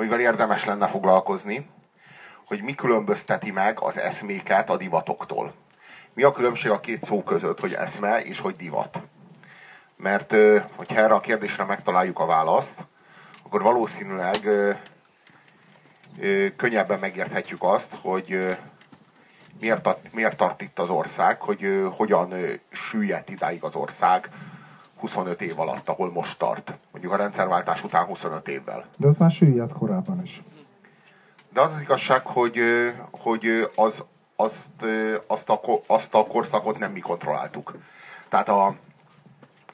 amivel érdemes lenne foglalkozni, hogy mi különbözteti meg az eszméket a divatoktól. Mi a különbség a két szó között, hogy eszme és hogy divat? Mert hogyha erre a kérdésre megtaláljuk a választ, akkor valószínűleg könnyebben megérthetjük azt, hogy miért, miért tart itt az ország, hogy hogyan süllyedt idáig az ország 25 év alatt, ahol most tart. Mondjuk a rendszerváltás után 25 évvel. De az már süllyedt korábban is. De az az igazság, hogy, hogy az, azt, azt, a, azt a korszakot nem mi kontrolláltuk. Tehát a,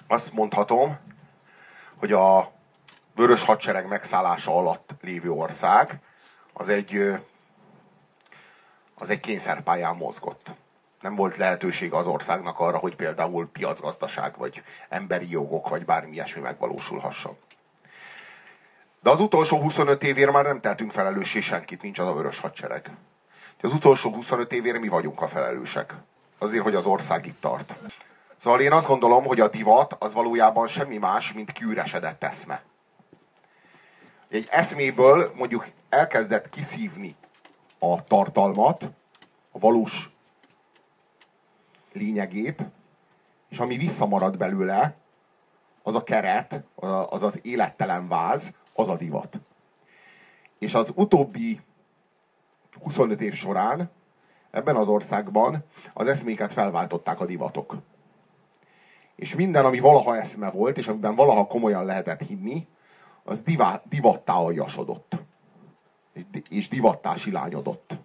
azt mondhatom, hogy a vörös hadsereg megszállása alatt lévő ország az egy, az egy kényszerpályán mozgott. Nem volt lehetőség az országnak arra, hogy például piacgazdaság, vagy emberi jogok, vagy bármi ilyesmi megvalósulhasson. De az utolsó 25 évért már nem tehetünk felelőssé senkit, nincs az a vörös hadsereg. Az utolsó 25 évért mi vagyunk a felelősek. Azért, hogy az ország itt tart. Szóval én azt gondolom, hogy a divat az valójában semmi más, mint kiüresedett eszme. Egy eszméből mondjuk elkezdett kiszívni a tartalmat, a valós lényegét, és ami visszamarad belőle, az a keret, az az élettelen váz, az a divat. És az utóbbi 25 év során ebben az országban az eszméket felváltották a divatok. És minden, ami valaha eszme volt, és amiben valaha komolyan lehetett hinni, az divá, divattá aljasodott. És, divattá silányodott.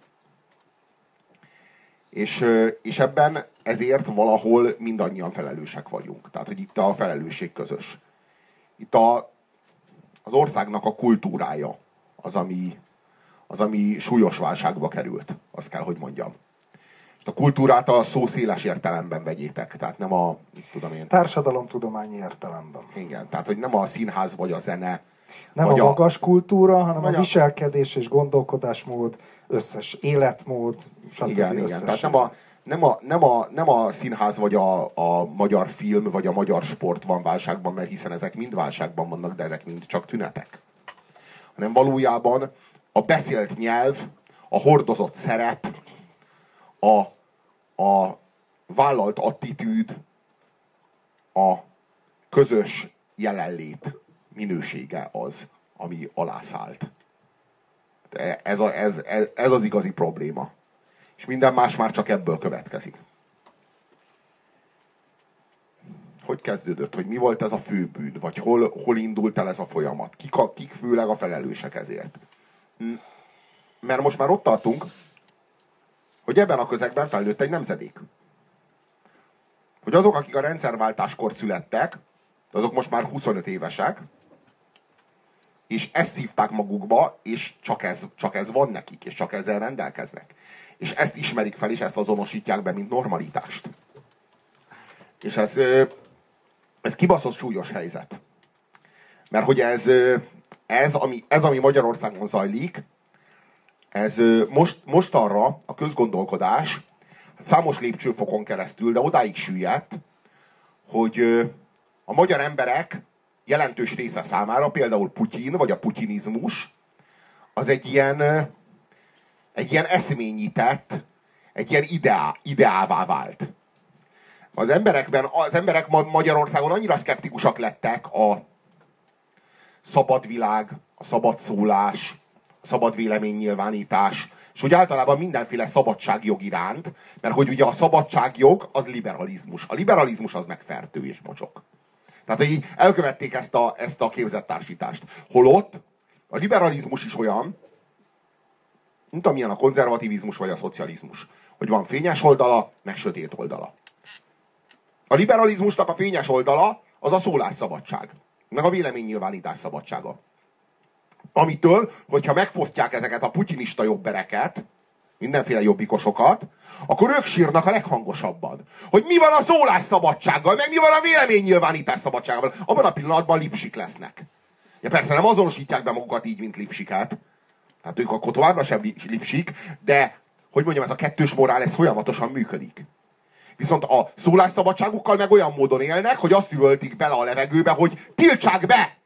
És, és ebben ezért valahol mindannyian felelősek vagyunk. Tehát, hogy itt a felelősség közös. Itt a, az országnak a kultúrája az, ami, az, ami súlyos válságba került. Azt kell, hogy mondjam. És a kultúrát a szó széles értelemben vegyétek. Tehát nem a, tudom én... Társadalomtudományi értelemben. Igen, tehát hogy nem a színház vagy a zene. Nem a magas kultúra, hanem a, a viselkedés és gondolkodásmód, összes életmód, stb. Igen, igen. Tehát nem a, nem a, nem a, nem a színház, vagy a, a magyar film, vagy a magyar sport van válságban, mert hiszen ezek mind válságban vannak, de ezek mind csak tünetek. Hanem valójában a beszélt nyelv, a hordozott szerep, a, a vállalt attitűd, a közös jelenlét minősége az, ami alászállt. Ez, a, ez, ez, ez az igazi probléma és minden más már csak ebből következik. Hogy kezdődött? Hogy mi volt ez a főbűn? Vagy hol, hol indult el ez a folyamat? Kik, a, kik főleg a felelősek ezért? Hm. Mert most már ott tartunk, hogy ebben a közegben felnőtt egy nemzedék. Hogy azok, akik a rendszerváltáskor születtek, azok most már 25 évesek, és ezt szívták magukba, és csak ez, csak ez van nekik, és csak ezzel rendelkeznek. És ezt ismerik fel, és ezt azonosítják be, mint normalitást. És ez, ez kibaszott súlyos helyzet. Mert hogy ez, ez, ami, ez, ami Magyarországon zajlik, ez most, most arra a közgondolkodás számos lépcsőfokon keresztül, de odáig süllyedt, hogy a magyar emberek jelentős része számára, például Putyin, vagy a putinizmus, az egy ilyen, egy ilyen eszményített, egy ilyen ideá, ideává vált. Az emberekben, az emberek Magyarországon annyira szkeptikusak lettek a szabad világ, a szabad szólás, a szabad véleménynyilvánítás, és úgy általában mindenféle szabadságjog iránt, mert hogy ugye a szabadságjog az liberalizmus. A liberalizmus az meg fertő és mocsok. Tehát, hogy elkövették ezt a, ezt a képzettársítást. Holott a liberalizmus is olyan, mint amilyen a konzervativizmus vagy a szocializmus. Hogy van fényes oldala, meg sötét oldala. A liberalizmusnak a fényes oldala az a szólásszabadság, meg a véleménynyilvánítás szabadsága. Amitől, hogyha megfosztják ezeket a putinista jobbereket, mindenféle jobbikosokat, akkor ők sírnak a leghangosabban. Hogy mi van a szólásszabadsággal, meg mi van a véleménynyilvánítás szabadsággal. Abban a pillanatban lipsik lesznek. Ja persze nem azonosítják be magukat így, mint lipsikát. Tehát ők akkor továbbra sem lipsik, de hogy mondjam, ez a kettős morál, ez folyamatosan működik. Viszont a szólásszabadságukkal meg olyan módon élnek, hogy azt üvöltik bele a levegőbe, hogy tiltsák be!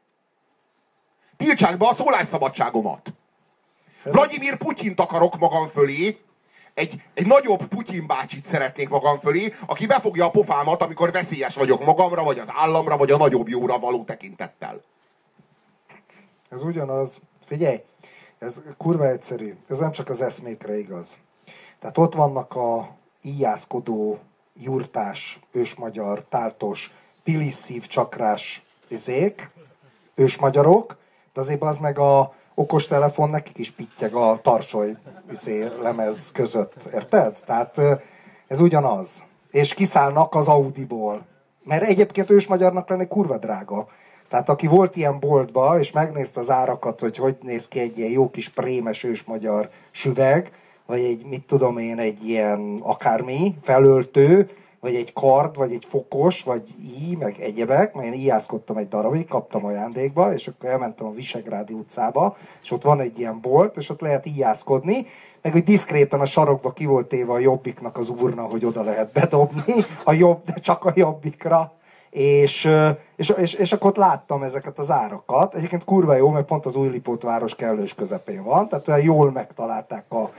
Tiltsák be a szólásszabadságomat. Vladimir Putyint akarok magam fölé, egy, egy nagyobb Putyin bácsit szeretnék magam fölé, aki befogja a pofámat, amikor veszélyes vagyok magamra, vagy az államra, vagy a nagyobb jóra való tekintettel. Ez ugyanaz. Figyelj, ez kurva egyszerű. Ez nem csak az eszmékre igaz. Tehát ott vannak a íjászkodó, jurtás, ősmagyar, táltos, pilisszív csakrás izék, ősmagyarok, de azért az meg a okostelefon nekik is pittyeg a tarsoly izé, lemez között, érted? Tehát ez ugyanaz. És kiszállnak az Audiból. Mert egyébként ősmagyarnak lenni kurva drága. Tehát aki volt ilyen boltba, és megnézte az árakat, hogy hogy néz ki egy ilyen jó kis prémes ősmagyar süveg, vagy egy, mit tudom én, egy ilyen akármi, felöltő, vagy egy kard, vagy egy fokos, vagy í, meg egyebek, mert én íjászkodtam egy darabig, kaptam ajándékba, és akkor elmentem a Visegrádi utcába, és ott van egy ilyen bolt, és ott lehet íjászkodni, meg hogy diszkrétan a sarokba ki volt téve a jobbiknak az urna, hogy oda lehet bedobni, a jobb, de csak a jobbikra. És, és, és, és akkor ott láttam ezeket az árakat. Egyébként kurva jó, mert pont az Újlipót város kellős közepén van, tehát olyan jól megtalálták a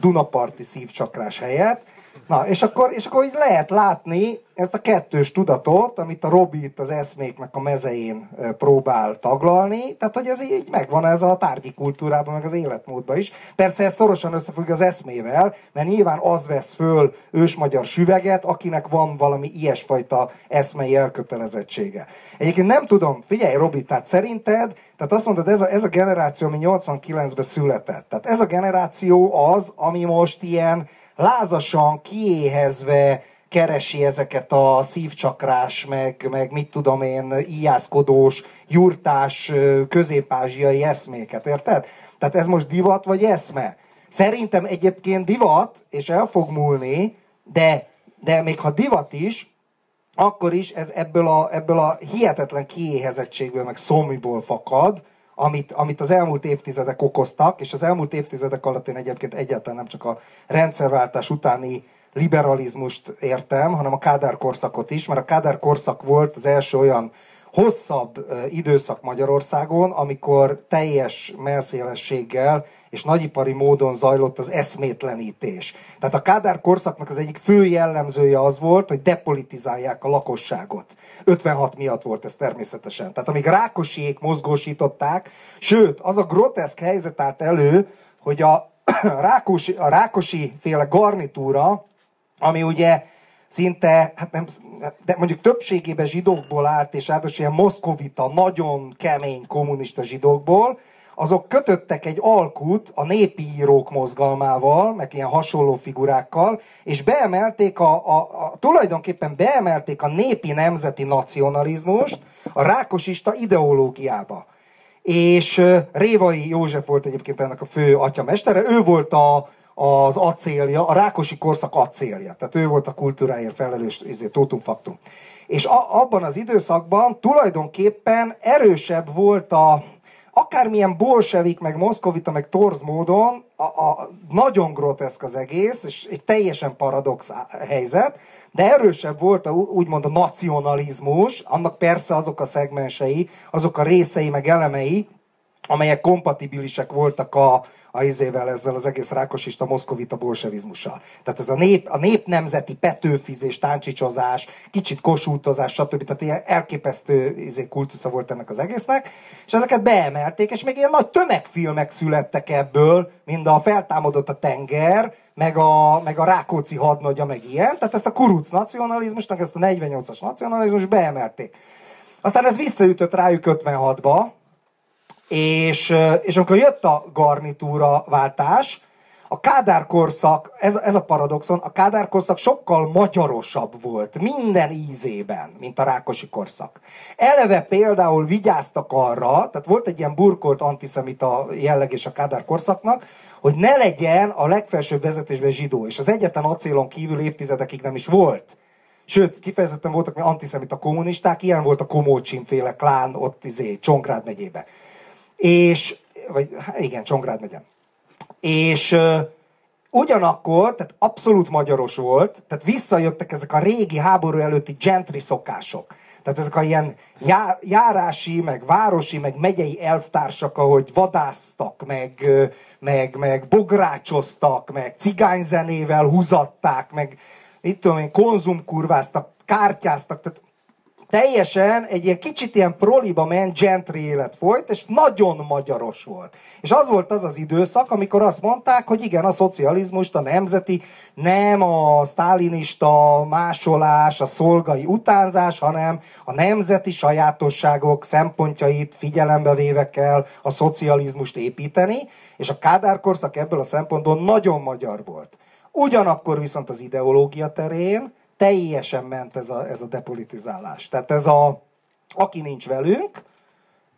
Dunaparti szívcsakrás helyet, Na, és akkor, és akkor így lehet látni ezt a kettős tudatot, amit a Robi itt az eszméknek a mezején próbál taglalni, tehát hogy ez így megvan ez a tárgyi kultúrában, meg az életmódban is. Persze ez szorosan összefügg az eszmével, mert nyilván az vesz föl ősmagyar süveget, akinek van valami ilyesfajta eszmei elkötelezettsége. Egyébként nem tudom, figyelj Robi, tehát szerinted, tehát azt mondod, ez a, ez a generáció, ami 89-ben született, tehát ez a generáció az, ami most ilyen lázasan, kiéhezve keresi ezeket a szívcsakrás, meg, meg mit tudom én, íjászkodós, jurtás, közép-ázsiai eszméket, érted? Tehát ez most divat vagy eszme? Szerintem egyébként divat, és el fog múlni, de, de még ha divat is, akkor is ez ebből a, ebből a hihetetlen kiéhezettségből, meg szomjból fakad, amit, amit az elmúlt évtizedek okoztak, és az elmúlt évtizedek alatt én egyébként egyáltalán nem csak a rendszerváltás utáni liberalizmust értem, hanem a Kádár korszakot is, mert a Kádár korszak volt az első olyan hosszabb időszak Magyarországon, amikor teljes melszélességgel és nagyipari módon zajlott az eszmétlenítés. Tehát a Kádár korszaknak az egyik fő jellemzője az volt, hogy depolitizálják a lakosságot. 56 miatt volt ez természetesen. Tehát amíg Rákosiék mozgósították, sőt, az a groteszk helyzet állt elő, hogy a Rákosi, a Rákosi féle garnitúra, ami ugye szinte, hát nem, de mondjuk többségében zsidókból állt, és ráadásul ilyen moszkovita, nagyon kemény kommunista zsidókból, azok kötöttek egy alkut a népi írók mozgalmával, meg ilyen hasonló figurákkal, és beemelték a, a, a tulajdonképpen beemelték a népi nemzeti nacionalizmust a rákosista ideológiába. És Révai József volt egyébként ennek a fő atyamestere, ő volt a, az acélja, a Rákosi korszak acélja. Tehát ő volt a kultúráért felelős ezért tótum faktum. És a, abban az időszakban tulajdonképpen erősebb volt a, akármilyen bolsevik, meg moszkovita, meg torz módon, a, a, nagyon groteszk az egész, és egy teljesen paradox helyzet, de erősebb volt a, úgymond a nacionalizmus, annak persze azok a szegmensei, azok a részei, meg elemei, amelyek kompatibilisek voltak a, a izével, ezzel az egész rákosista moszkovita bolsevizmussal. Tehát ez a nép, a nép nemzeti petőfizés, táncsicsozás, kicsit kosútozás, stb. Tehát ilyen elképesztő izé, kultusza volt ennek az egésznek, és ezeket beemelték, és még ilyen nagy tömegfilmek születtek ebből, mint a Feltámadott a tenger, meg a, meg a Rákóczi hadnagya, meg ilyen. Tehát ezt a kuruc nacionalizmusnak, ezt a 48-as nacionalizmus beemelték. Aztán ez visszaütött rájuk 56-ba, és, és amikor jött a garnitúra váltás, a Kádár korszak, ez, ez a paradoxon, a Kádár korszak sokkal magyarosabb volt minden ízében, mint a Rákosi korszak. Eleve például vigyáztak arra, tehát volt egy ilyen burkolt antiszemita jelleg és a Kádár korszaknak, hogy ne legyen a legfelsőbb vezetésben zsidó, és az egyetlen acélon kívül évtizedekig nem is volt. Sőt, kifejezetten voltak antiszemita kommunisták, ilyen volt a Komócsin féle klán ott izé, Csongrád megyébe. És, vagy hát igen, Csongrád megyen. És uh, ugyanakkor, tehát abszolút magyaros volt, tehát visszajöttek ezek a régi háború előtti gentry szokások. Tehát ezek a ilyen já, járási, meg városi, meg megyei elvtársak, ahogy vadásztak, meg, meg, meg bográcsoztak, meg cigányzenével húzatták, meg mit tudom én, konzumkurváztak, kártyáztak, tehát teljesen egy ilyen kicsit ilyen proliba ment gentry élet folyt, és nagyon magyaros volt. És az volt az az időszak, amikor azt mondták, hogy igen, a szocializmust, a nemzeti, nem a sztálinista másolás, a szolgai utánzás, hanem a nemzeti sajátosságok szempontjait figyelembe véve kell a szocializmust építeni, és a Kádár korszak ebből a szempontból nagyon magyar volt. Ugyanakkor viszont az ideológia terén teljesen ment ez a, ez a depolitizálás. Tehát ez a, aki nincs velünk,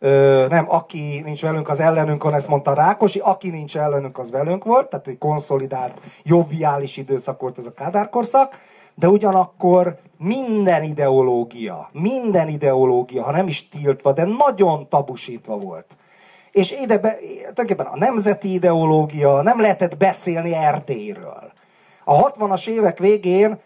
Ö, nem, aki nincs velünk, az ellenünk van, ezt mondta Rákosi, aki nincs ellenünk, az velünk volt, tehát egy konszolidált, joviális időszak volt ez a kádárkorszak, de ugyanakkor minden ideológia, minden ideológia, ha nem is tiltva, de nagyon tabusítva volt. És ide be, tulajdonképpen a nemzeti ideológia, nem lehetett beszélni Erdélyről. A 60-as évek végén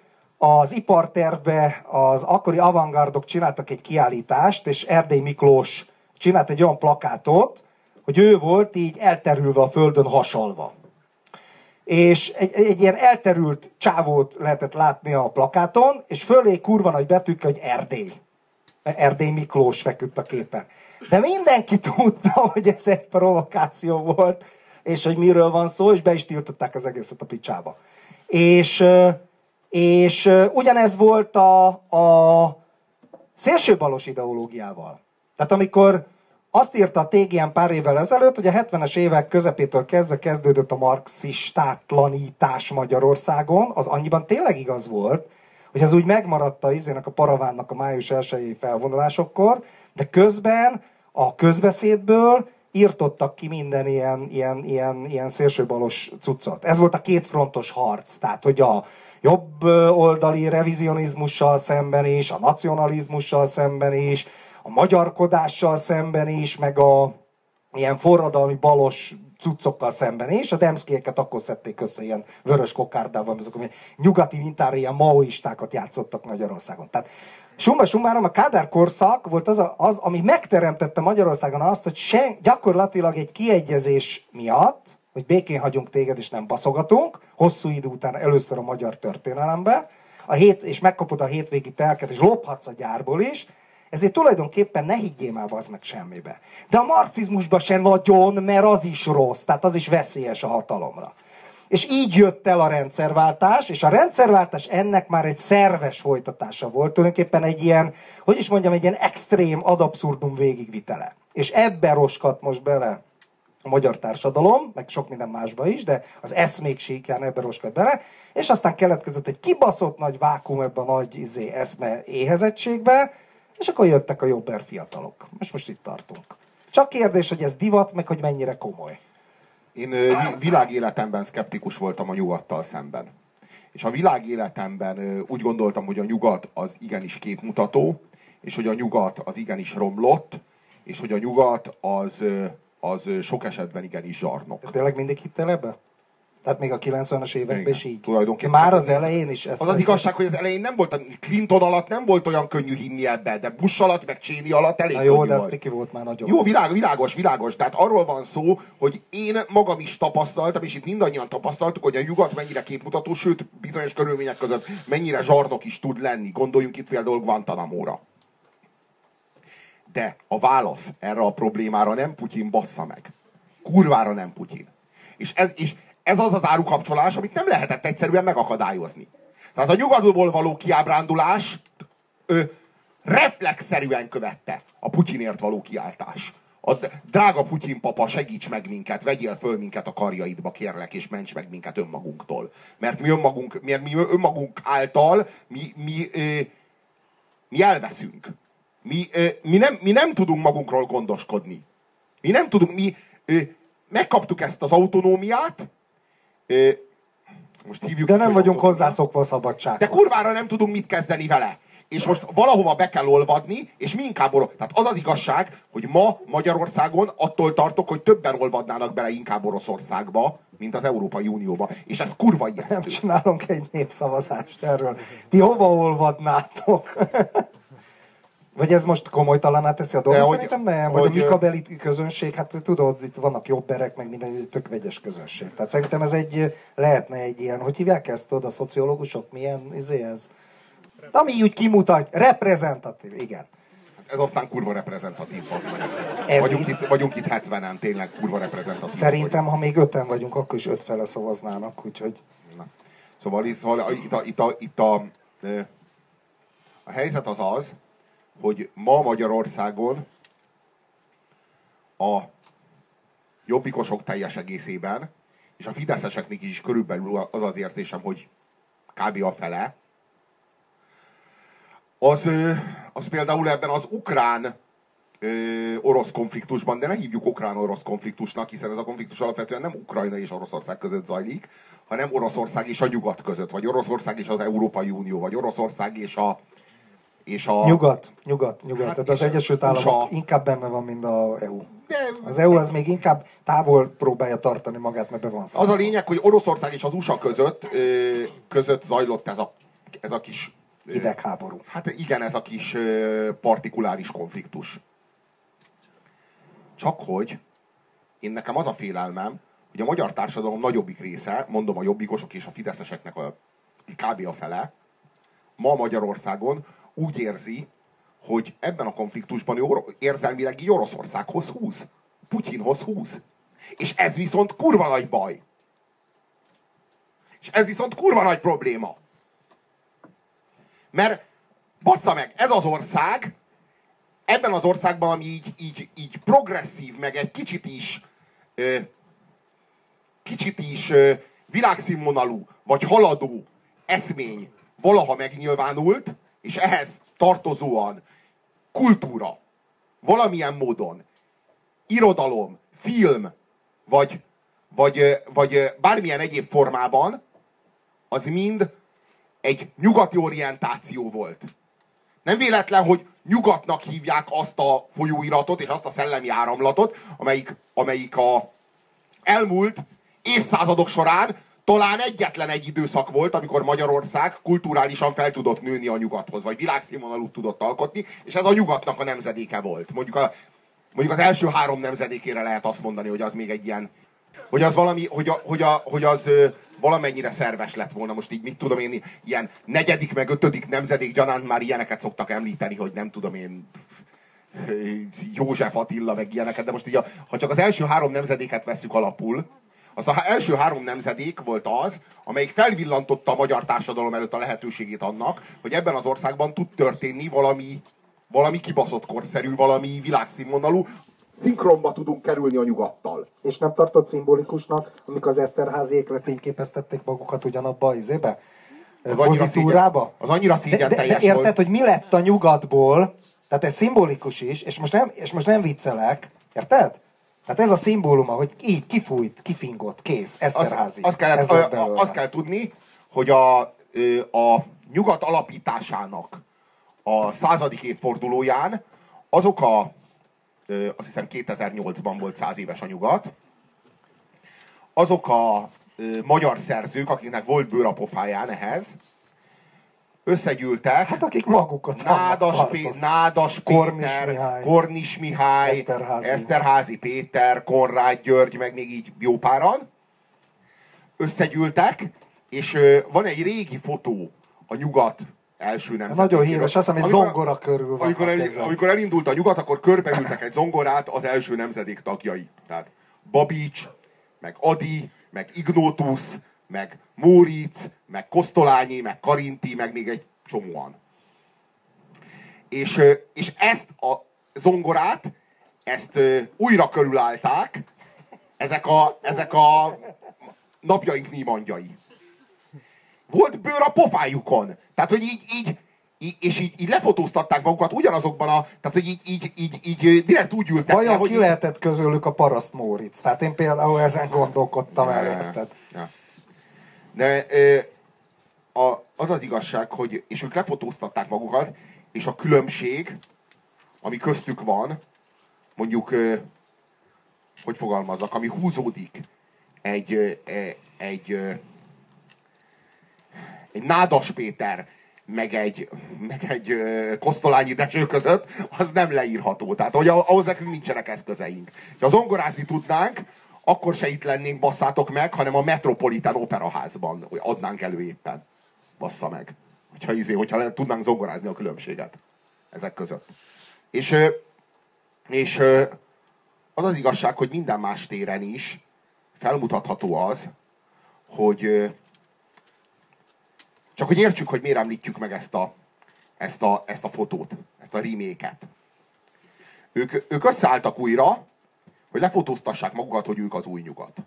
az ipartervbe az akkori avantgardok csináltak egy kiállítást, és Erdély Miklós csinált egy olyan plakátot, hogy ő volt így elterülve a földön hasalva. És egy, egy ilyen elterült csávót lehetett látni a plakáton, és fölé kurva nagy betűkkel, hogy Erdély. Erdély Miklós feküdt a képen. De mindenki tudta, hogy ez egy provokáció volt, és hogy miről van szó, és be is tiltották az egészet a picsába. És és ugyanez volt a, a szélsőbalos ideológiával. Tehát amikor azt írta a TGM pár évvel ezelőtt, hogy a 70-es évek közepétől kezdve kezdődött a marxistátlanítás Magyarországon, az annyiban tényleg igaz volt, hogy az úgy megmaradt a izének a paravánnak a május 1 felvonulásokkor, de közben a közbeszédből írtottak ki minden ilyen, ilyen, ilyen, ilyen szélsőbalos cuccot. Ez volt a kétfrontos harc, tehát hogy a, jobb oldali revizionizmussal szemben is, a nacionalizmussal szemben is, a magyarkodással szemben is, meg a ilyen forradalmi balos cuccokkal szemben is. A demszkéket akkor szedték össze ilyen vörös kokárdával, azok nyugati mintára ilyen maoistákat játszottak Magyarországon. Tehát Summa summarum, a Kádár korszak volt az, az, ami megteremtette Magyarországon azt, hogy sen, gyakorlatilag egy kiegyezés miatt, hogy békén hagyunk téged, és nem baszogatunk, hosszú idő után először a magyar történelembe, a hét, és megkapod a hétvégi telket, és lophatsz a gyárból is, ezért tulajdonképpen ne higgyél már az meg semmibe. De a marxizmusban se nagyon, mert az is rossz, tehát az is veszélyes a hatalomra. És így jött el a rendszerváltás, és a rendszerváltás ennek már egy szerves folytatása volt, tulajdonképpen egy ilyen, hogy is mondjam, egy ilyen extrém ad abszurdum végigvitele. És ebbe roskat most bele a magyar társadalom, meg sok minden másba is, de az eszmék síkján ebbe roskott bele, és aztán keletkezett egy kibaszott nagy vákum ebbe a nagy izé, eszme éhezettségbe, és akkor jöttek a jobber fiatalok. Most most itt tartunk. Csak kérdés, hogy ez divat, meg hogy mennyire komoly. Én világéletemben szkeptikus voltam a nyugattal szemben. És a világéletemben úgy gondoltam, hogy a nyugat az igenis képmutató, és hogy a nyugat az igenis romlott, és hogy a nyugat az az sok esetben igenis zsarnok. De tényleg mindig hittél ebbe? Tehát még a 90-es években is így. Tulajdonképpen. Már az elején is ezt Az az igazság, hogy az elején nem volt, Clinton alatt nem volt olyan könnyű hinni ebbe, de Bush alatt, meg Cheney alatt elég Na jó, de ez ciki volt már nagyon. Jó, világ, világos, világos. Tehát arról van szó, hogy én magam is tapasztaltam, és itt mindannyian tapasztaltuk, hogy a nyugat mennyire képmutató, sőt, bizonyos körülmények között mennyire zsarnok is tud lenni. Gondoljunk itt például Guantanamo-ra. De a válasz erre a problémára nem Putyin bassza meg. Kurvára nem Putyin. És ez, és ez az az árukapcsolás, amit nem lehetett egyszerűen megakadályozni. Tehát a nyugatból való kiábrándulás ö, reflexzerűen követte a Putyinért való kiáltás. A drága Putyin papa, segíts meg minket, vegyél föl minket a karjaidba, kérlek, és ments meg minket önmagunktól. Mert mi önmagunk, mert mi önmagunk által mi, mi, ö, mi elveszünk. Mi, mi, nem, mi nem tudunk magunkról gondoskodni. Mi nem tudunk, mi megkaptuk ezt az autonómiát, most hívjuk De nem vagyunk hozzászokva a szabadsághoz. De kurvára nem tudunk mit kezdeni vele. És most valahova be kell olvadni, és mi inkább orosz. Tehát az az igazság, hogy ma Magyarországon attól tartok, hogy többen olvadnának bele inkább Oroszországba, mint az Európai Unióba. És ez kurva ijesztő. Nem csinálunk egy népszavazást erről. Ti hova olvadnátok? Vagy ez most komolytalaná teszi a dolgot? Szerintem nem, hogy, vagy a mikabeli közönség, hát tudod, itt vannak jobberek, meg minden, egy tök vegyes közönség. Tehát szerintem ez egy, lehetne egy ilyen, hogy hívják ezt, tudod, a szociológusok, milyen izé ez? Ami úgy kimutat, reprezentatív, igen. Ez aztán kurva reprezentatív. az meg. Ez Vagyunk itt, vagyunk itt 70-en, tényleg kurva reprezentatív. Szerintem, ha még öten vagyunk, akkor is öt fele szavaznának, úgyhogy Na. Szóval, itt- szóval itt, a, itt, a, itt a, a helyzet az az, hogy ma Magyarországon a jobbikosok teljes egészében, és a fideszeseknek is körülbelül az az érzésem, hogy kb. a fele, az, az például ebben az ukrán orosz konfliktusban, de ne hívjuk ukrán-orosz konfliktusnak, hiszen ez a konfliktus alapvetően nem Ukrajna és Oroszország között zajlik, hanem Oroszország és a nyugat között, vagy Oroszország és az Európai Unió, vagy Oroszország és a, és a nyugat, nyugat, nyugat. Hát Tehát az Egyesült. Államok inkább benne van, mint a EU. De Az EU az még inkább távol próbálja tartani magát, mert be van az a lényeg, hogy Oroszország és az USA között, között zajlott ez a, ez a kis... Idegháború. Hát igen, ez a kis partikuláris konfliktus. Csak hogy én nekem az a félelmem, hogy a magyar társadalom nagyobbik része, mondom a jobbikosok és a fideszeseknek a kb. a fele, ma Magyarországon úgy érzi, hogy ebben a konfliktusban ő érzelmileg így Oroszországhoz húz. Putyinhoz húz. És ez viszont kurva nagy baj. És ez viszont kurva nagy probléma. Mert bassza meg, ez az ország, ebben az országban, ami így, így, így progresszív, meg egy kicsit is ö, kicsit is ö, világszínvonalú, vagy haladó eszmény valaha megnyilvánult, és ehhez tartozóan kultúra, valamilyen módon, irodalom, film, vagy, vagy, vagy bármilyen egyéb formában, az mind egy nyugati orientáció volt. Nem véletlen, hogy nyugatnak hívják azt a folyóiratot és azt a szellemi áramlatot, amelyik, amelyik a elmúlt évszázadok során talán egyetlen egy időszak volt, amikor Magyarország kulturálisan fel tudott nőni a nyugathoz, vagy világszínvonalút tudott alkotni, és ez a nyugatnak a nemzedéke volt. Mondjuk, a, mondjuk az első három nemzedékére lehet azt mondani, hogy az még egy ilyen, hogy az valami, hogy, a, hogy, a, hogy az ö, valamennyire szerves lett volna. Most így mit tudom én, ilyen negyedik meg ötödik nemzedék gyanánt már ilyeneket szoktak említeni, hogy nem tudom én, József Attila, meg ilyeneket, de most így, a, ha csak az első három nemzedéket veszük alapul, az az első három nemzedék volt az, amelyik felvillantotta a magyar társadalom előtt a lehetőségét annak, hogy ebben az országban tud történni valami, valami kibaszott korszerű, valami világszínvonalú, szinkronba tudunk kerülni a nyugattal. És nem tartott szimbolikusnak, amikor az Eszterháziék lefényképeztették magukat ugyanabba az izébe? Az annyira szégyen- az annyira de, szégyen de, de teljes érted, volt. hogy mi lett a nyugatból? Tehát ez szimbolikus is, és most nem, és most nem viccelek, érted? Tehát ez a szimbóluma, hogy így kifújt, kifingott, kész, Eszterházi. azt, kell, ez a, a, azt kell tudni, hogy a, a nyugat alapításának a századik évfordulóján azok a, azt hiszem 2008-ban volt száz éves a nyugat, azok a magyar szerzők, akiknek volt bőr a pofáján ehhez, összegyűltek, Hát akik magukat Nádas, Pé-. Nádas Kornis Péter, Mihály. Kornis Mihály, Eszterházy. Eszterházi Péter, Konrád György, meg még így jó páran összegyűltek, és ö, van egy régi fotó a nyugat első nemzetékéről. Nagyon híres, azt hiszem, Amikor- zongora körül van Amikor, el, amikor elindult a nyugat, akkor körbeültek egy zongorát az első nemzedék tagjai. Tehát Babics, meg Adi, meg Ignótusz, meg Móricz, meg Kosztolányi, meg Karinti, meg még egy csomóan. És, és ezt a zongorát, ezt újra körülállták ezek a, ezek a napjaink nímandjai. Volt bőr a pofájukon. Tehát, hogy így, így, így és így, így lefotóztatták magukat ugyanazokban a, tehát, hogy így, így, így, így direkt úgy ültek Vajon ki így- lehetett közülük a paraszt Móricz? Tehát én például ezen gondolkodtam el, érted? De a, az az igazság, hogy és ők lefotóztatták magukat, és a különbség, ami köztük van, mondjuk, hogy fogalmazzak, ami húzódik egy, e- egy, ö, egy Nádas Péter, meg egy, meg egy kosztolányi deső között, az nem leírható. Tehát hogy ahhoz nekünk nincsenek eszközeink. Ha zongorázni tudnánk, akkor se itt lennénk, basszátok meg, hanem a Metropolitan Operaházban adnánk elő éppen. Bassza meg. Hogyha, izé, hogyha tudnánk zongorázni a különbséget ezek között. És, és az az igazság, hogy minden más téren is felmutatható az, hogy csak hogy értsük, hogy miért említjük meg ezt a, ezt a, ezt a fotót, ezt a reméket. Ők, ők összeálltak újra, hogy lefotóztassák magukat, hogy ők az új nyugat.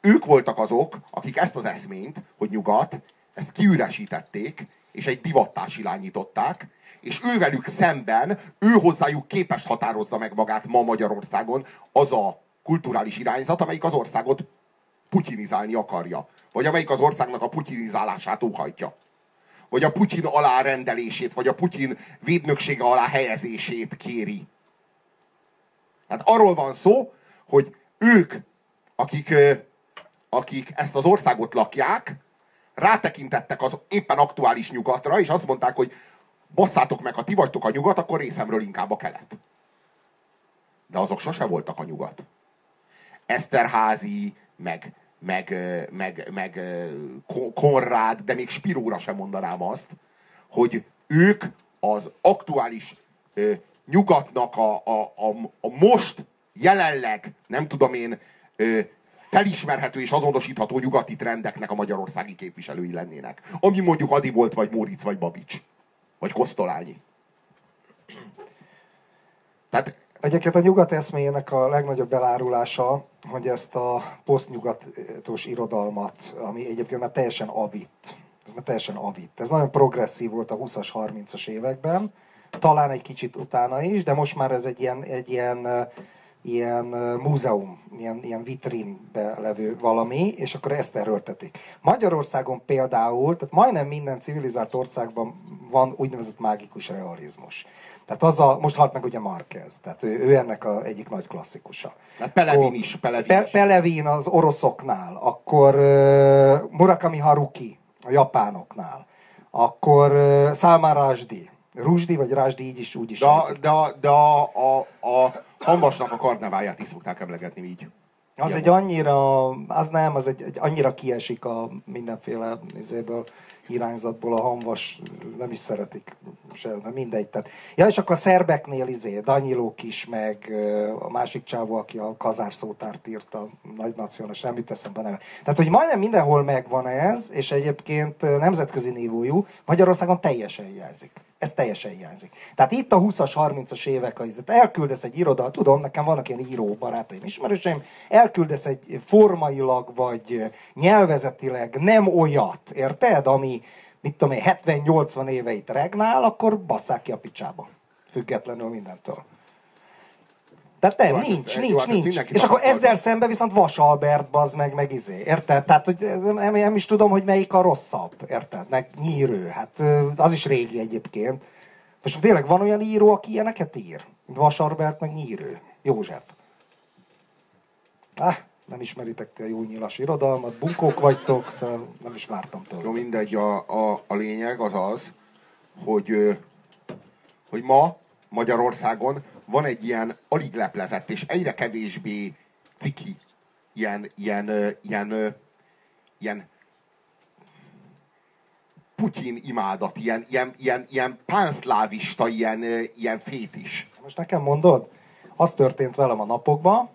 Ők voltak azok, akik ezt az eszményt, hogy nyugat, ezt kiüresítették, és egy divattás irányították, és ővelük szemben, ő hozzájuk képes határozza meg magát ma Magyarországon az a kulturális irányzat, amelyik az országot putyinizálni akarja. Vagy amelyik az országnak a putyinizálását óhajtja. Vagy a Putyin alárendelését, vagy a Putyin védnöksége alá helyezését kéri. Hát arról van szó, hogy ők, akik, akik ezt az országot lakják, rátekintettek az éppen aktuális nyugatra, és azt mondták, hogy basszátok meg, ha ti vagytok a nyugat, akkor részemről inkább a kelet. De azok sose voltak a nyugat. Eszterházi, meg, meg, meg, meg Konrád, de még Spiróra sem mondanám azt, hogy ők az aktuális nyugatnak a, a, a, a most jelenleg, nem tudom én, felismerhető és azonosítható nyugati trendeknek a magyarországi képviselői lennének. Ami mondjuk Adi volt, vagy Móricz, vagy Babics. Vagy Kosztolányi. Tehát Egyébként a nyugat eszméjének a legnagyobb belárulása, hogy ezt a posztnyugatos irodalmat, ami egyébként már teljesen avitt, ez már teljesen avitt. Ez nagyon progresszív volt a 20-as, 30-as években, talán egy kicsit utána is, de most már ez egy ilyen, egy ilyen, ilyen múzeum, ilyen, ilyen vitrínbe levő valami, és akkor ezt erőltetik. Magyarországon például, tehát majdnem minden civilizált országban van úgynevezett mágikus realizmus. Tehát az a, most halt meg ugye Marquez, tehát ő, ő ennek a egyik nagy klasszikusa. Hát Pelevin is, Pelevin Pe, is. Pelevin az oroszoknál, akkor uh, Murakami Haruki a japánoknál, akkor uh, Salman Rushdie, Rusdi vagy Rásdi így is, úgy is. De, a, de, a, de a, a, a Hambasnak a karneváját is szokták emlegetni így. Az egy annyira, az nem, az egy, egy annyira kiesik a mindenféle izéből, irányzatból a hamvas, nem is szeretik se, de mindegy. Tehát, ja, és akkor a szerbeknél izé, Danyilók is, meg a másik csávó, aki a kazár szótárt írta, nagy nacionális, nem jut eszembe neve. Tehát, hogy majdnem mindenhol megvan ez, és egyébként nemzetközi nívójú, Magyarországon teljesen hiányzik. Ez teljesen hiányzik. Tehát itt a 20-as, 30-as évek, az, elküldesz egy iroda, tudom, nekem vannak ilyen író barátaim, ismerőseim, elküldesz egy formailag vagy nyelvezetileg nem olyat, érted, ami mit tudom én, 70-80 éveit regnál, akkor basszák ki a picsába. Függetlenül mindentől. Tehát nem, jó, hát nincs, ez, nincs, jó, nincs. Hát és akkor ezzel szemben viszont Vas Albert bazd meg, meg izé, érted? Tehát hogy nem, nem is tudom, hogy melyik a rosszabb, érted? Meg nyírő, hát az is régi egyébként. Most tényleg van olyan író, aki ilyeneket ír? Vas Albert, meg nyírő. József. Ah, nem ismeritek te a jó nyilas irodalmat, bunkók vagytok, szóval nem is vártam tőle. Jó, mindegy, a, a, a lényeg az az, hogy, hogy ma Magyarországon van egy ilyen alig leplezett és egyre kevésbé ciki ilyen, ilyen, ilyen, ilyen Putyin imádat, ilyen, ilyen, ilyen, ilyen pánszlávista, ilyen, ilyen fétis. Most nekem mondod, az történt velem a napokban,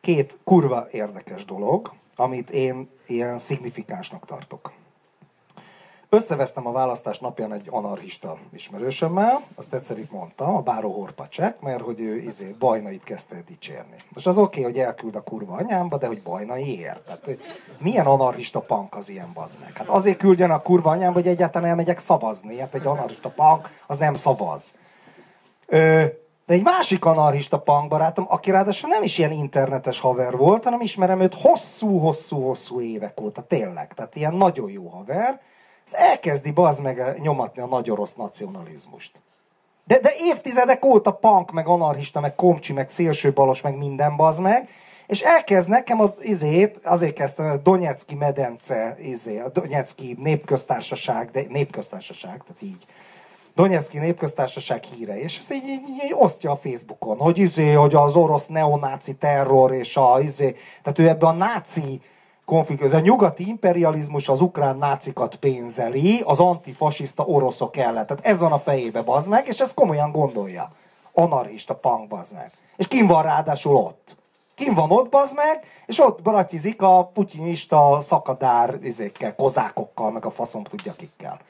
két kurva érdekes dolog, amit én ilyen szignifikánsnak tartok. Összevesztem a választás napján egy anarchista ismerősömmel, azt egyszer itt mondtam, a Báró Horpacsek, mert hogy ő izé, Bajnait kezdte dicsérni. Most az oké, okay, hogy elküld a kurva anyámba, de hogy Bajnai ér. Tehát, milyen anarchista pank az ilyen bazd? Hát azért küldjen a kurva anyámba, hogy egyáltalán elmegyek szavazni. Hát egy anarchista pank az nem szavaz. Ö, de egy másik anarchista punk barátom, aki ráadásul nem is ilyen internetes haver volt, hanem ismerem őt hosszú-hosszú-hosszú évek óta, tényleg. Tehát ilyen nagyon jó haver. Ez elkezdi bazd meg nyomatni a nagy orosz nacionalizmust. De, de évtizedek óta punk, meg anarchista, meg komcsi, meg szélsőbalos, meg minden bazd meg. és elkezd nekem az izét, azért kezdte a Donetszki medence, izé, a Donetszki népköztársaság, de népköztársaság, tehát így. Donetszki népköztársaság híre, és ezt így, így, így, osztja a Facebookon, hogy izé, hogy az orosz neonáci terror, és a izé, tehát ő ebben a náci konfliktus, a nyugati imperializmus az ukrán nácikat pénzeli az antifasiszta oroszok ellen. Tehát ez van a fejébe, bazd meg, és ezt komolyan gondolja. Anarista punk, bazd meg. És kim van ráadásul ott. Kim van ott, bazd meg, és ott baratizik a putyinista szakadár izékkel, kozákokkal, meg a faszom tudja kikkel.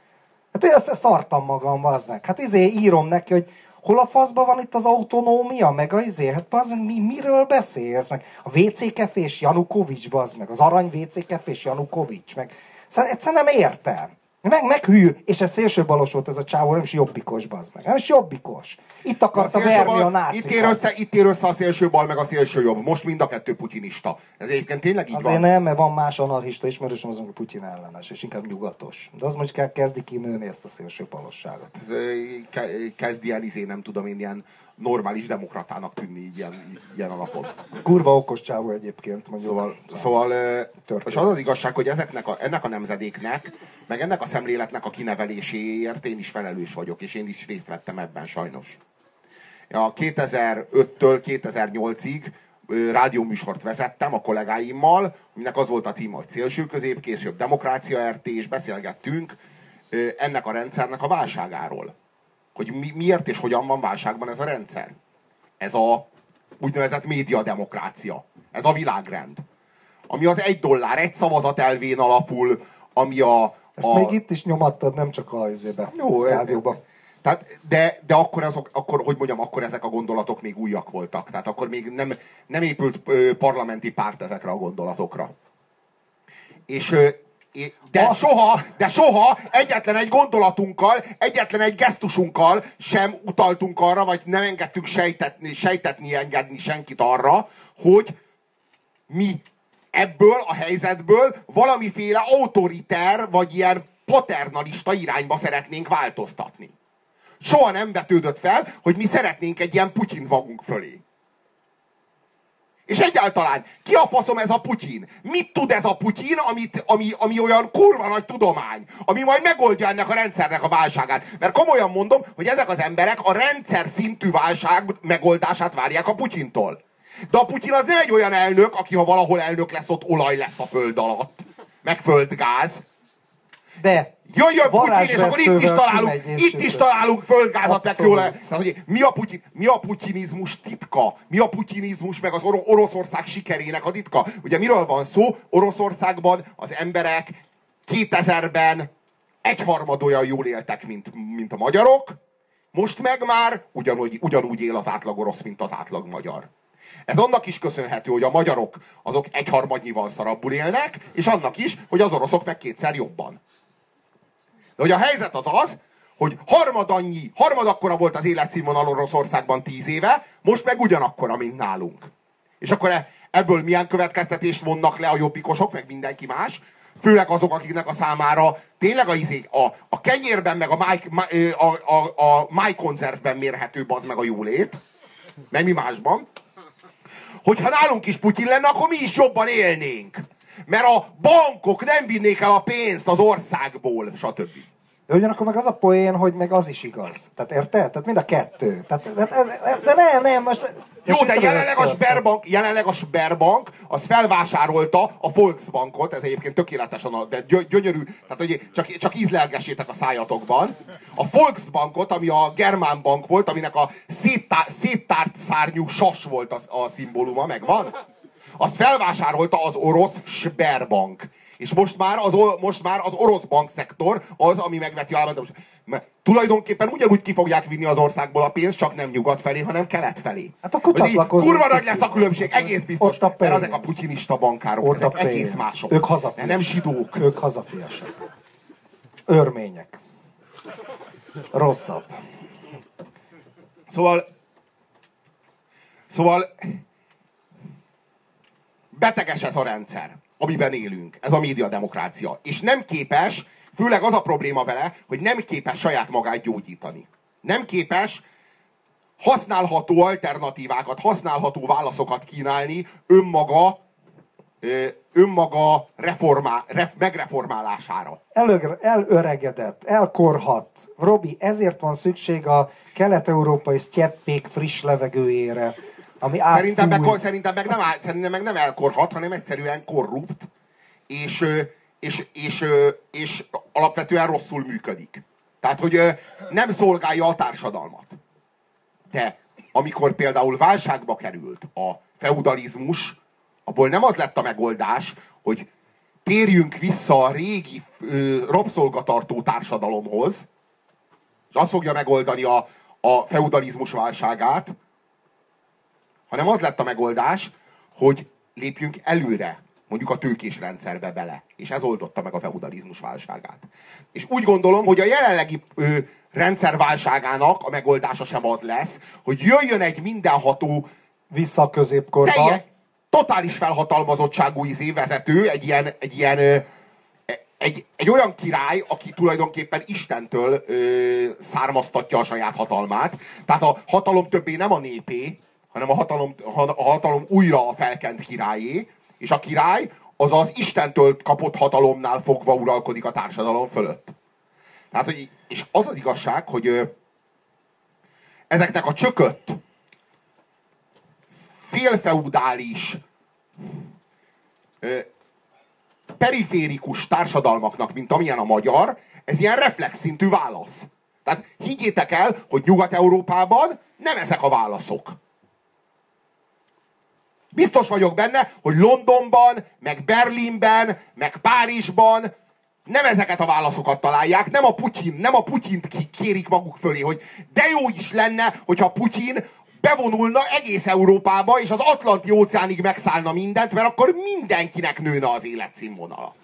Hát én ezt szartam magam, bazd meg. Hát izé írom neki, hogy hol a faszban van itt az autonómia, meg a izé, hát bazd mi, miről beszélsz, meg a WC kefés Janukovics, bazd meg, az arany WC kefés Janukovics, meg. Szóval egyszerűen nem értem. Meg, meg hű, és ez szélső balos volt ez a csávó, nem is jobbikos, bazd meg. Nem is jobbikos. Itt akarta a verni a nácikat. Itt ér, össze, itt ér össze a szélső bal, meg a szélső jobb. Most mind a kettő putinista. Ez egyébként tényleg így Azért van. nem, mert van más anarchista ismerősöm, az, hogy Putyin ellenes, és inkább nyugatos. De az kell kezdi kinőni ezt a szélső balosságot. Ez, ö, ke- kezd ilyen, izé, nem tudom én, ilyen normális demokratának tűnni így ilyen, ilyen alapon. Kurva okos csávó egyébként, mondjuk. Szóval, szóval és az az igazság, hogy ezeknek a, ennek a nemzedéknek, meg ennek a szemléletnek a kineveléséért én is felelős vagyok, és én is részt vettem ebben sajnos. A 2005-től 2008-ig ö, rádióműsort vezettem a kollégáimmal, aminek az volt a címe, hogy szélső közép, később demokrácia RT, és beszélgettünk ennek a rendszernek a válságáról. Hogy mi, miért és hogyan van válságban ez a rendszer. Ez a úgynevezett médiademokrácia. Ez a világrend. Ami az egy dollár, egy szavazat elvén alapul, ami a... Ezt a még itt is nyomattad, nem csak a izébe, Jó, rádióban. Tehát, de, de akkor, azok, akkor, hogy mondjam, akkor ezek a gondolatok még újak voltak. Tehát akkor még nem, nem épült parlamenti párt ezekre a gondolatokra. És de Azt- soha, de soha egyetlen egy gondolatunkkal, egyetlen egy gesztusunkkal sem utaltunk arra, vagy nem engedtünk sejtetni, sejtetni engedni senkit arra, hogy mi ebből a helyzetből valamiféle autoriter, vagy ilyen paternalista irányba szeretnénk változtatni. Soha nem vetődött fel, hogy mi szeretnénk egy ilyen Putyin magunk fölé. És egyáltalán, ki a faszom ez a Putyin? Mit tud ez a Putyin, amit, ami, ami olyan kurva nagy tudomány, ami majd megoldja ennek a rendszernek a válságát? Mert komolyan mondom, hogy ezek az emberek a rendszer szintű válság megoldását várják a Putyintól. De a Putyin az nem egy olyan elnök, aki ha valahol elnök lesz, ott olaj lesz a föld alatt. Meg földgáz. De Jöjjön Putyin, és akkor itt is találunk, itt is találunk földgázat, Abszolút. jól. Tehát, hogy mi, a Putyin, mi a putyinizmus titka? Mi a putyinizmus, meg az Or- Oroszország sikerének a titka? Ugye miről van szó? Oroszországban az emberek 2000-ben egyharmad olyan jól éltek, mint, mint a magyarok, most meg már ugyanúgy, ugyanúgy él az átlag orosz, mint az átlag magyar. Ez annak is köszönhető, hogy a magyarok azok egyharmadnyival szarabbul élnek, és annak is, hogy az oroszok meg kétszer jobban. De hogy a helyzet az az, hogy harmad annyi, harmad akkora volt az életszínvonal Oroszországban tíz éve, most meg ugyanakkora, mint nálunk. És akkor e- ebből milyen következtetést vonnak le a jobbikosok, meg mindenki más, főleg azok, akiknek a számára tényleg a, izé, a, a kenyérben, meg a, máj, a, a, a májkonzervben mérhető az meg a jólét, meg mi másban, hogyha nálunk is Putyin lenne, akkor mi is jobban élnénk. Mert a bankok nem vinnék el a pénzt az országból, stb. De ugyanakkor meg az a poén, hogy meg az is igaz. Tehát érted? Tehát mind a kettő. Tehát, tehát, de nem, nem, most... Jó, most de jelenleg a. Sberbank, jelenleg a Sberbank az felvásárolta a Volksbankot, ez egyébként tökéletesen, a, de gyö, gyönyörű, tehát hogy csak, csak ízlelgessétek a szájatokban. A Volksbankot, ami a Germán Bank volt, aminek a széttá, széttárt szárnyú sas volt a, a szimbóluma, megvan? Azt felvásárolta az orosz Sberbank. És most már az, most már az orosz bankszektor az, ami megveti a Mert tulajdonképpen ugyanúgy ki fogják vinni az országból a pénzt, csak nem nyugat felé, hanem kelet felé. Hát akkor Hogy így csatlakozzunk Kurva nagy lesz a különbség, egész biztos. Ott a mert pénz. ezek a putyinista bankárok, Ott a ezek egész pénz. mások. Ők hazafiasak. Nem zsidók. Ők hazafiasak. Örmények. Rosszabb. Szóval, szóval beteges ez a rendszer, amiben élünk. Ez a médiademokrácia. És nem képes, főleg az a probléma vele, hogy nem képes saját magát gyógyítani. Nem képes használható alternatívákat, használható válaszokat kínálni önmaga, önmaga reformá, ref, megreformálására. Elögre, elöregedett, elkorhat. Robi, ezért van szükség a kelet-európai sztyeppék friss levegőjére, ami szerintem meg, szerintem, meg nem, szerintem meg nem elkorhat, hanem egyszerűen korrupt, és, és, és, és, és alapvetően rosszul működik. Tehát, hogy nem szolgálja a társadalmat. De amikor például válságba került a feudalizmus, abból nem az lett a megoldás, hogy térjünk vissza a régi ö, rabszolgatartó társadalomhoz, és az fogja megoldani a, a feudalizmus válságát, hanem az lett a megoldás, hogy lépjünk előre, mondjuk a tőkés rendszerbe bele. És ez oldotta meg a feudalizmus válságát. És úgy gondolom, hogy a jelenlegi ö, rendszerválságának a megoldása sem az lesz, hogy jöjjön egy mindenható vissza a középkorba. Telje, totális felhatalmazottságú izé vezető, egy ilyen, egy ilyen ö, egy, egy olyan király, aki tulajdonképpen Istentől ö, származtatja a saját hatalmát. Tehát a hatalom többé nem a népé, hanem a hatalom, a hatalom újra a felkent királyé, és a király az az Istentől kapott hatalomnál fogva uralkodik a társadalom fölött. Tehát, hogy, és az az igazság, hogy ezeknek a csökött, félfeudális, periférikus társadalmaknak, mint amilyen a magyar, ez ilyen reflexszintű válasz. Tehát higgyétek el, hogy Nyugat-Európában nem ezek a válaszok. Biztos vagyok benne, hogy Londonban, meg Berlinben, meg Párizsban nem ezeket a válaszokat találják, nem a Putyin, nem a Putyint kérik maguk fölé, hogy de jó is lenne, hogyha Putyin bevonulna egész Európába, és az Atlanti óceánig megszállna mindent, mert akkor mindenkinek nőne az életszínvonala.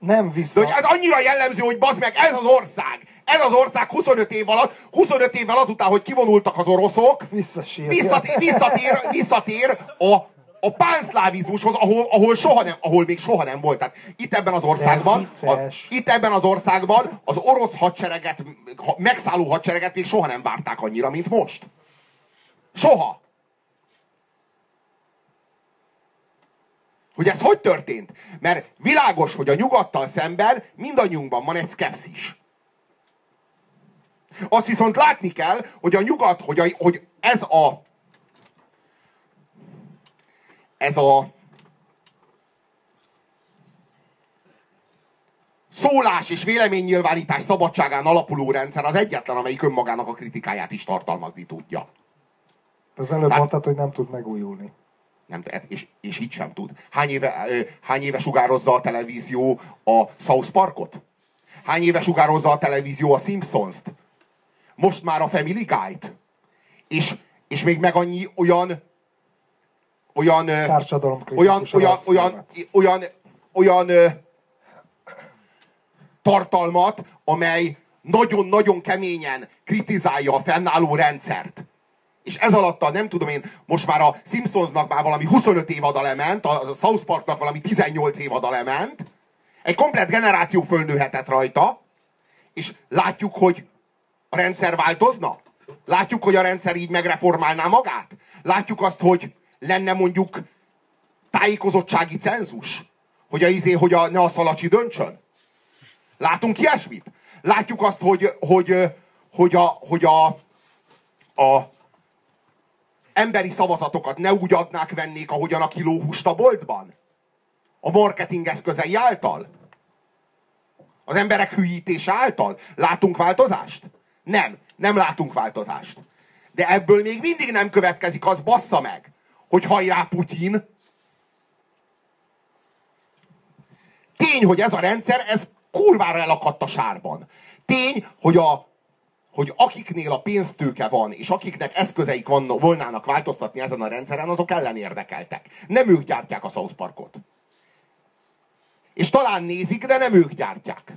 Nem vissza. De hogy ez annyira jellemző, hogy bazd meg, ez az ország. Ez az ország 25 év alatt, 25 évvel azután, hogy kivonultak az oroszok, visszatér, visszatér, visszatér a, a pánszlávizmushoz, ahol, ahol, soha nem, ahol még soha nem volt. Tehát itt ebben az országban, a, itt ebben az országban az orosz hadsereget, megszálló hadsereget még soha nem várták annyira, mint most. Soha. Hogy ez hogy történt? Mert világos, hogy a nyugattal szemben mindannyiunkban van egy szkepszis. Azt viszont látni kell, hogy a nyugat, hogy, a, hogy ez a ez a szólás és véleménynyilvánítás szabadságán alapuló rendszer az egyetlen, amelyik önmagának a kritikáját is tartalmazni tudja. Az előbb mondtad, hogy nem tud megújulni. Nem, és, és így sem tud. Hány éve, hány éve sugározza a televízió a South Parkot? Hány éve sugározza a televízió a Simpsons-t? Most már a Family Guy-t? És, és még meg annyi olyan olyan olyan, olyan, olyan, olyan, olyan, olyan tartalmat, amely nagyon-nagyon keményen kritizálja a fennálló rendszert és ez alatt nem tudom én, most már a Simpsonsnak már valami 25 évad lement, a South Parknak valami 18 évad lement, egy komplet generáció fölnőhetett rajta, és látjuk, hogy a rendszer változna? Látjuk, hogy a rendszer így megreformálná magát? Látjuk azt, hogy lenne mondjuk tájékozottsági cenzus? Hogy a izé, hogy a, ne a szalacsi döntsön? Látunk ilyesmit? Látjuk azt, hogy, hogy, hogy, a, hogy a, a, emberi szavazatokat ne úgy adnák, vennék, ahogyan a kilóhúst a boltban? A marketing eszközei által? Az emberek hülyítése által? Látunk változást? Nem, nem látunk változást. De ebből még mindig nem következik az bassza meg, hogy hajrá Putyin. Tény, hogy ez a rendszer, ez kurvára elakadt a sárban. Tény, hogy a hogy akiknél a pénztőke van, és akiknek eszközeik van, volnának változtatni ezen a rendszeren, azok ellen érdekeltek. Nem ők gyártják a South Parkot. És talán nézik, de nem ők gyártják.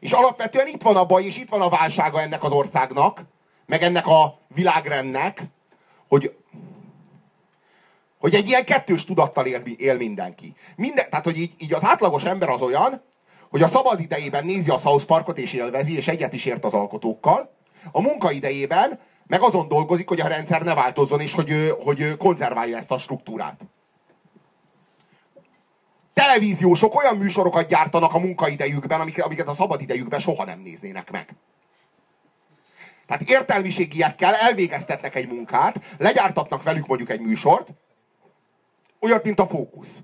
És alapvetően itt van a baj, és itt van a válsága ennek az országnak, meg ennek a világrendnek, hogy, hogy egy ilyen kettős tudattal él, él mindenki. Minden, tehát, hogy így, így az átlagos ember az olyan, hogy a szabad idejében nézi a South Parkot és élvezi, és egyet is ért az alkotókkal, a munkaidejében meg azon dolgozik, hogy a rendszer ne változzon, és hogy, hogy konzerválja ezt a struktúrát. Televíziósok olyan műsorokat gyártanak a munkaidejükben, amiket a szabadidejükben soha nem néznének meg. Tehát értelmiségiekkel elvégeztetnek egy munkát, legyártatnak velük mondjuk egy műsort, olyat, mint a Fókusz.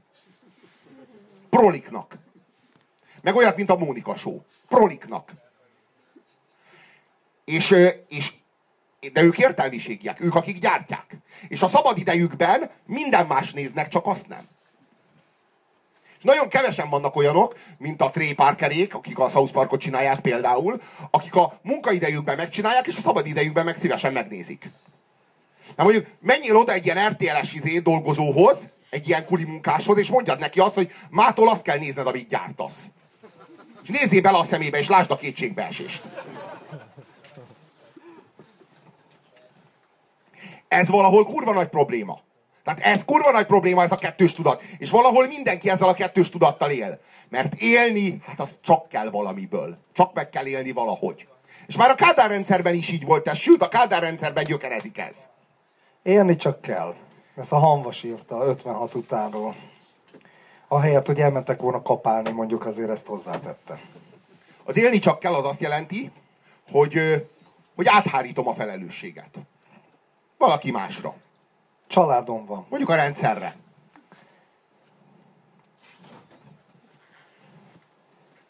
Proliknak. Meg olyat, mint a Mónika Show. Proliknak. És, és de ők értelmiségiek, ők akik gyártják. És a szabad idejükben minden más néznek, csak azt nem. És nagyon kevesen vannak olyanok, mint a Trey Parkerék, akik a South Parkot csinálják például, akik a munkaidejükben megcsinálják, és a szabad idejükben meg szívesen megnézik. Na mondjuk menjél oda egy ilyen RTL-es izé dolgozóhoz, egy ilyen kuli munkáshoz, és mondjad neki azt, hogy mától azt kell nézned, amit gyártasz. És nézzél bele a szemébe, és lásd a kétségbeesést. Ez valahol kurva nagy probléma. Tehát ez kurva nagy probléma, ez a kettős tudat. És valahol mindenki ezzel a kettős tudattal él. Mert élni, hát az csak kell valamiből. Csak meg kell élni valahogy. És már a Kádár rendszerben is így volt ez, sőt a Kádár rendszerben gyökerezik ez. Élni csak kell. Ezt a Hanvas írta 56 utánról. Ahelyett, hogy elmentek volna kapálni, mondjuk azért ezt hozzátette. Az élni csak kell, az azt jelenti, hogy, hogy áthárítom a felelősséget. Valaki másra. Családom van. Mondjuk a rendszerre.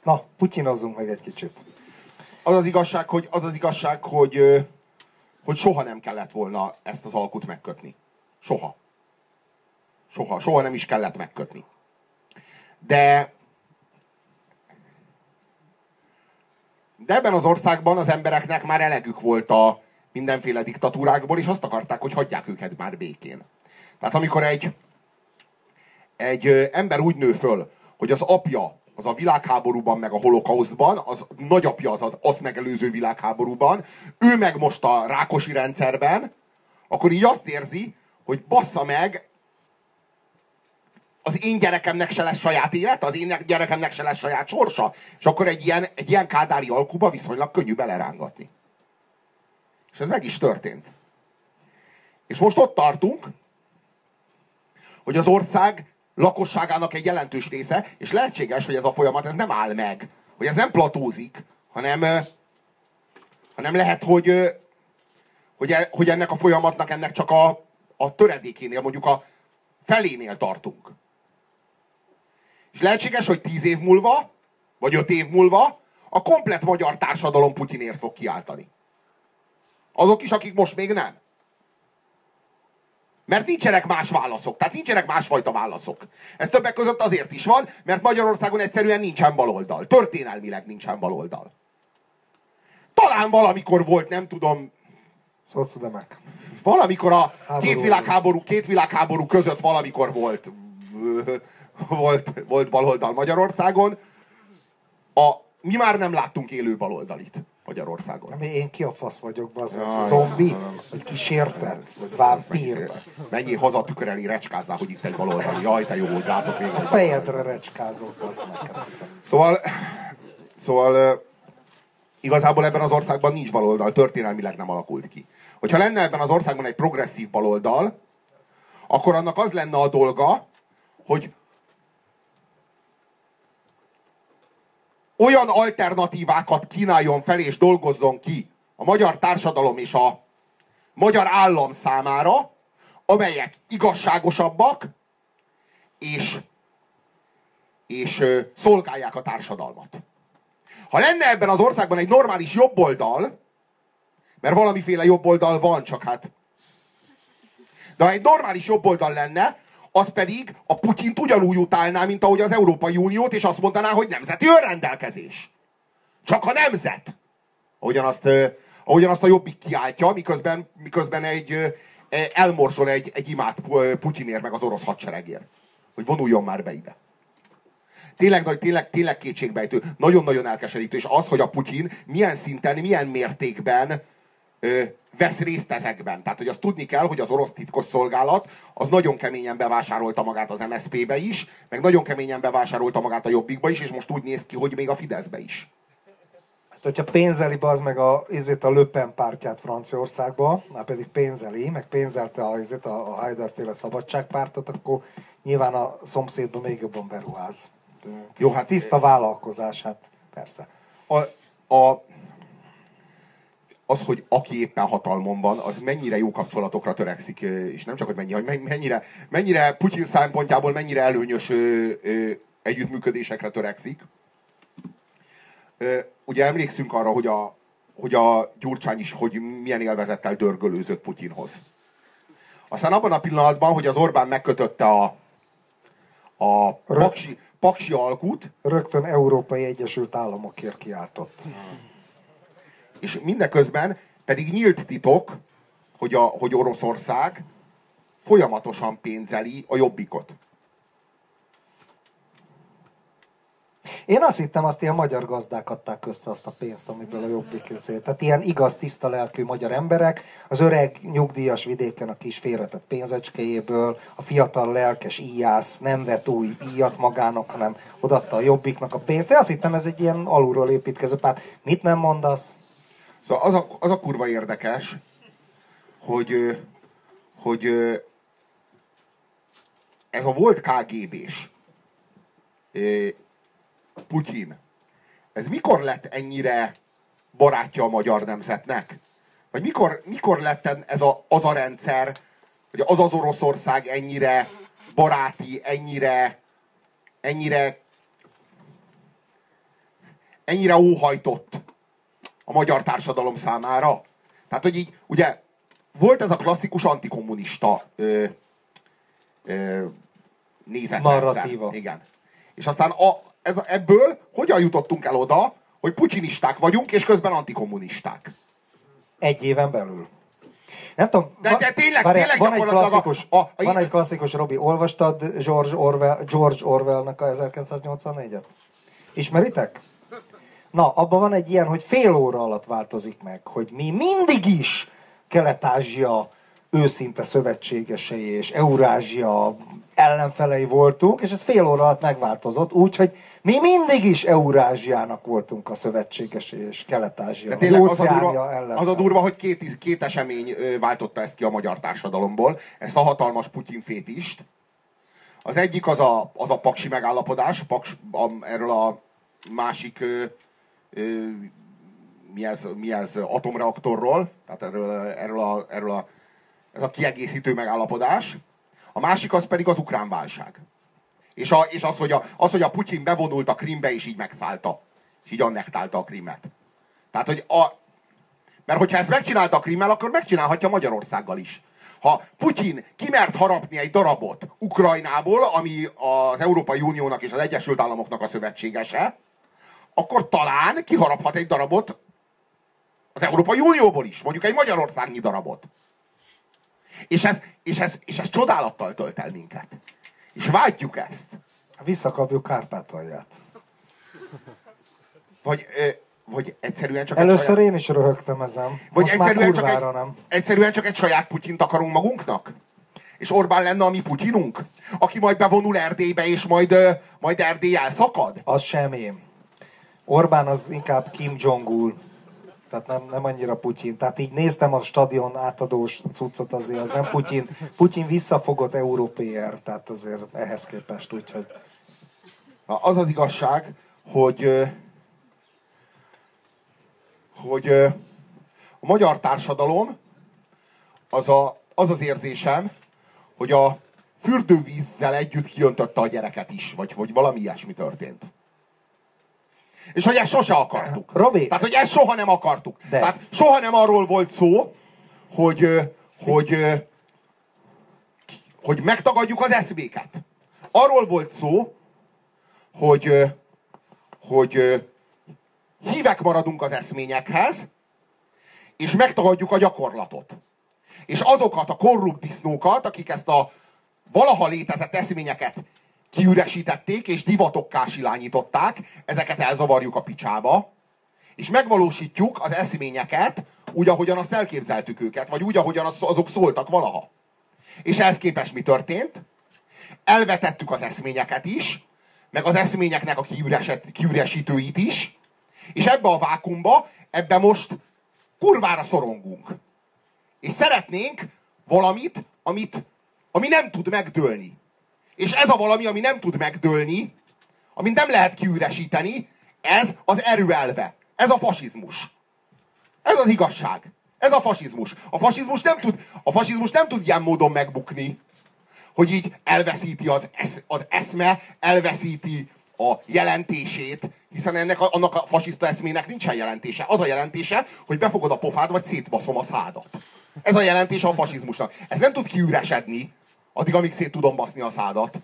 Na, putyinozzunk meg egy kicsit. Az az igazság, hogy, az az igazság, hogy, hogy soha nem kellett volna ezt az alkut megkötni. Soha. Soha. Soha nem is kellett megkötni. De de ebben az országban az embereknek már elegük volt a mindenféle diktatúrákból, és azt akarták, hogy hagyják őket már békén. Tehát amikor egy, egy ember úgy nő föl, hogy az apja az a világháborúban, meg a holokauszban, az nagyapja az, az azt megelőző világháborúban, ő meg most a rákosi rendszerben, akkor így azt érzi, hogy bassza meg, az én gyerekemnek se lesz saját élet, az én gyerekemnek se lesz saját sorsa. És akkor egy ilyen, egy ilyen kádári alkuba viszonylag könnyű belerángatni. És ez meg is történt. És most ott tartunk, hogy az ország lakosságának egy jelentős része, és lehetséges, hogy ez a folyamat ez nem áll meg, hogy ez nem platózik, hanem, hanem lehet, hogy, hogy, e, hogy ennek a folyamatnak ennek csak a, a töredékénél, mondjuk a felénél tartunk. És lehetséges, hogy tíz év múlva, vagy öt év múlva a komplet magyar társadalom Putyinért fog kiáltani. Azok is, akik most még nem. Mert nincsenek más válaszok, tehát nincsenek másfajta válaszok. Ez többek között azért is van, mert Magyarországon egyszerűen nincsen baloldal. Történelmileg nincsen baloldal. Talán valamikor volt, nem tudom. Szocdemek. Valamikor a két világháború, két világháború között valamikor volt, volt, volt baloldal Magyarországon. A, mi már nem láttunk élő baloldalit. Magyarországon. Ami én ki a fasz vagyok, az ja, zombi, vagy kísértet, vagy vámpír. Mennyi haza tükör elé recskázzál, hogy itt egy baloldali. Jaj, te jó, hogy látok végül. A fejedre recskázok, az neked. Szóval, szóval igazából ebben az országban nincs baloldal, történelmileg nem alakult ki. Hogyha lenne ebben az országban egy progresszív baloldal, akkor annak az lenne a dolga, hogy olyan alternatívákat kínáljon fel és dolgozzon ki a magyar társadalom és a magyar állam számára, amelyek igazságosabbak, és, és szolgálják a társadalmat. Ha lenne ebben az országban egy normális jobboldal, mert valamiféle jobboldal van, csak hát. De ha egy normális jobboldal lenne, az pedig a Putyint ugyanúgy utálná, mint ahogy az Európai Uniót, és azt mondaná, hogy nemzeti önrendelkezés. Csak a nemzet. Ahogyan azt, ahogyan azt a jobbik kiáltja, miközben, miközben egy, elmorsol egy, egy imád Putyinért, meg az orosz hadseregért. Hogy vonuljon már be ide. Tényleg, tényleg, tényleg kétségbejtő. Nagyon-nagyon elkeserítő. És az, hogy a Putyin milyen szinten, milyen mértékben vesz részt ezekben. Tehát, hogy azt tudni kell, hogy az orosz titkos szolgálat az nagyon keményen bevásárolta magát az MSZP-be is, meg nagyon keményen bevásárolta magát a Jobbikba is, és most úgy néz ki, hogy még a Fideszbe is. Hát, hogyha pénzeli az meg a, ezért a Löpen pártját Franciaországba, már pedig pénzeli, meg pénzelte a, ezért a, a Haider-féle szabadságpártot, akkor nyilván a szomszédban még jobban beruház. Tiszta, Jó, hát tiszta vállalkozás, hát persze. A, a, az, hogy aki éppen hatalmon van, az mennyire jó kapcsolatokra törekszik, és nem csak, hogy mennyire, hogy mennyire, mennyire Putyin szempontjából mennyire előnyös ö, ö, együttműködésekre törekszik. Ö, ugye emlékszünk arra, hogy a, hogy a Gyurcsány is, hogy milyen élvezettel dörgölőzött Putyinhoz. Aztán abban a pillanatban, hogy az Orbán megkötötte a, a paksi, paksi alkut. Rögtön Európai Egyesült Államokért kiáltott. És mindeközben pedig nyílt titok, hogy, a, hogy Oroszország folyamatosan pénzeli a jobbikot. Én azt hittem, azt ilyen magyar gazdák adták össze azt a pénzt, amiből a jobbik közé. Tehát ilyen igaz, tiszta lelkű magyar emberek, az öreg nyugdíjas vidéken a kis félretett pénzecskéjéből, a fiatal lelkes íjász nem vett új íjat magának, hanem odatta a jobbiknak a pénzt. Én azt hittem, ez egy ilyen alulról építkező párt. Mit nem mondasz? Szóval az a, az a kurva érdekes, hogy, hogy ez a volt KGB-s Putyin, ez mikor lett ennyire barátja a magyar nemzetnek? Vagy mikor, mikor lett ez a, az a rendszer, hogy az az Oroszország ennyire baráti, ennyire, ennyire, ennyire óhajtott a magyar társadalom számára? Tehát, hogy így, ugye, volt ez a klasszikus antikommunista ö, ö, nézetrendszer. Igen. És aztán a, ez, ebből hogyan jutottunk el oda, hogy putyinisták vagyunk, és közben antikommunisták? Egy éven belül. Nem tudom, de, de tényleg, várjál, tényleg van, egy klasszikus, a, a, van egy klasszikus, Robi, olvastad George, Orwell, George Orwellnek a 1984-et? Ismeritek? Na, abban van egy ilyen, hogy fél óra alatt változik meg, hogy mi mindig is Kelet-Ázsia őszinte szövetségesei és Eurázsia ellenfelei voltunk, és ez fél óra alatt megváltozott, úgyhogy mi mindig is Eurázsiának voltunk a szövetséges és Kelet-Ázsia. De tényleg az a, durva, az a durva, hogy két, két esemény váltotta ezt ki a magyar társadalomból, ezt a hatalmas Putyin fétist. Az egyik az a, az a paksi megállapodás, paks, a, erről a másik mi, ez, mi ez atomreaktorról, tehát erről, erről, a, erről a, ez a kiegészítő megállapodás. A másik az pedig az ukrán válság. És, a, és az, hogy a, az, hogy a Putyin bevonult a Krimbe, és így megszállta. És így annektálta a Krimet. Tehát, hogy a, mert hogyha ezt megcsinálta a Krimmel, akkor megcsinálhatja Magyarországgal is. Ha Putyin kimert harapni egy darabot Ukrajnából, ami az Európai Uniónak és az Egyesült Államoknak a szövetségese, akkor talán kiharaphat egy darabot az Európai Unióból is, mondjuk egy Magyarországnyi darabot. És ez, és ez, és ez csodálattal tölt el minket. És vágyjuk ezt. Visszakapjuk Kárpátalját. Vagy, vagy egyszerűen csak Először saját... én is röhögtem ezen. Vagy Most egyszerűen csak, egy, nem. egyszerűen csak egy saját Putyint akarunk magunknak? És Orbán lenne a mi Putyinunk? Aki majd bevonul Erdélybe, és majd, majd Erdély elszakad? Az sem én. Orbán az inkább Kim Jong-un. Tehát nem, nem annyira Putyin. Tehát így néztem a stadion átadós cuccot azért, az nem Putyin. Putyin visszafogott európér, tehát azért ehhez képest, úgyhogy... Az az igazság, hogy hogy a magyar társadalom az, a, az az érzésem, hogy a fürdővízzel együtt kijöntötte a gyereket is, vagy, vagy valami ilyesmi történt. És hogy ezt sose akartuk. Robi. Tehát, hogy ezt soha nem akartuk. De. Tehát soha nem arról volt szó, hogy, hogy, hogy megtagadjuk az eszméket. Arról volt szó, hogy, hogy hívek maradunk az eszményekhez, és megtagadjuk a gyakorlatot. És azokat a korrupt disznókat, akik ezt a valaha létezett eszményeket kiüresítették és divatokká silányították, ezeket elzavarjuk a picsába, és megvalósítjuk az eszményeket úgy, ahogyan azt elképzeltük őket, vagy úgy, ahogyan azok szóltak valaha. És ehhez képest mi történt? Elvetettük az eszményeket is, meg az eszményeknek a kiüresítőit is, És ebbe a vákumba, ebbe most kurvára szorongunk. És szeretnénk valamit, amit, ami nem tud megdőlni. És ez a valami, ami nem tud megdőlni, amit nem lehet kiüresíteni, ez az erőelve. Ez a fasizmus. Ez az igazság. Ez a fasizmus. A fasizmus nem tud, a fasizmus nem tud ilyen módon megbukni, hogy így elveszíti az, esz, az eszme, elveszíti a jelentését, hiszen ennek a, annak a fasiszta eszmének nincsen jelentése. Az a jelentése, hogy befogod a pofád, vagy szétbaszom a szádat. Ez a jelentése a fasizmusnak. Ez nem tud kiüresedni, addig, amíg szét tudom baszni a szádat.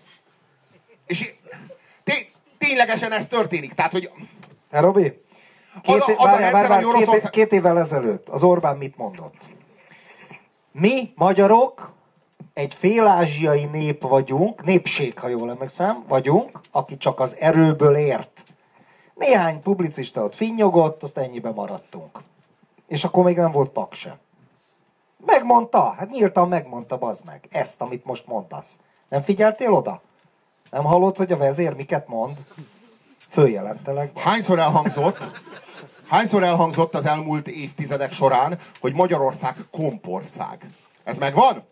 És té- ténylegesen ez történik. Tehát, hogy... Te Robi, két, Az az várjál, rendszer, várjál, két, Oroszország- két évvel ezelőtt az Orbán mit mondott? Mi, magyarok, egy félázsiai nép vagyunk, népség, ha jól emlékszem, vagyunk, aki csak az erőből ért. Néhány publicista ott finnyogott, azt ennyibe maradtunk. És akkor még nem volt pak se. Megmondta, hát nyíltan megmondta, bazd meg, ezt, amit most mondasz. Nem figyeltél oda? Nem hallod, hogy a vezér miket mond? Följelentelek. bazd. Hányszor elhangzott, hányszor elhangzott az elmúlt évtizedek során, hogy Magyarország kompország. Ez megvan?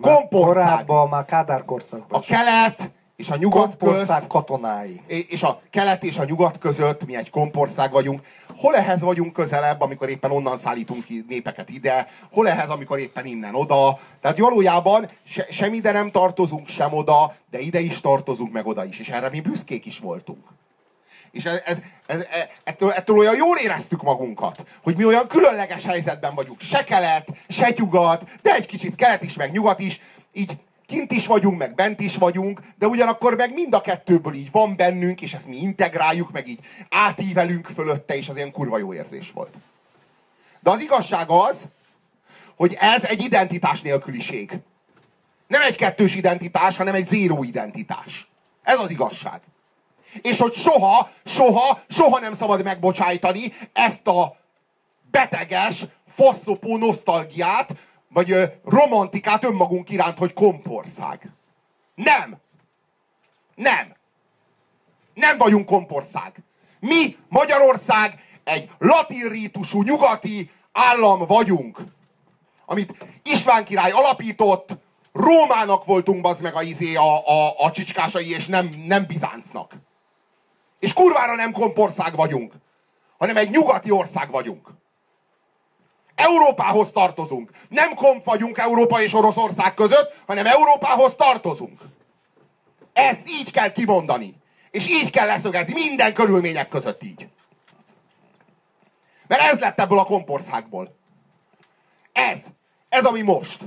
Kompország. Korábban, már Kádár korszakban. A kelet és a nyugat közt, katonái. és a kelet és a nyugat között mi egy kompország vagyunk. Hol ehhez vagyunk közelebb, amikor éppen onnan szállítunk népeket ide, hol ehhez, amikor éppen innen oda. Tehát valójában se, sem ide nem tartozunk, sem oda, de ide is tartozunk, meg oda is. És erre mi büszkék is voltunk. És ez, ez, ez, e- ettől, ettől olyan jól éreztük magunkat, hogy mi olyan különleges helyzetben vagyunk. Se kelet, se nyugat, de egy kicsit kelet is, meg nyugat is. Így kint is vagyunk, meg bent is vagyunk, de ugyanakkor meg mind a kettőből így van bennünk, és ezt mi integráljuk, meg így átívelünk fölötte, és az ilyen kurva jó érzés volt. De az igazság az, hogy ez egy identitás nélküliség. Nem egy kettős identitás, hanem egy zéró identitás. Ez az igazság. És hogy soha, soha, soha nem szabad megbocsájtani ezt a beteges, faszopó nosztalgiát, vagy ö, romantikát önmagunk iránt, hogy kompország. Nem! Nem! Nem vagyunk kompország. Mi, Magyarország, egy latin rítusú, nyugati állam vagyunk, amit István király alapított, Rómának voltunk bazd meg a, izé, a, a, a csicskásai, és nem, nem Bizáncnak. És kurvára nem kompország vagyunk, hanem egy nyugati ország vagyunk. Európához tartozunk. Nem komp vagyunk Európa és Oroszország között, hanem Európához tartozunk. Ezt így kell kimondani. És így kell leszögezni, minden körülmények között így. Mert ez lett ebből a kompországból. Ez. Ez, ami most.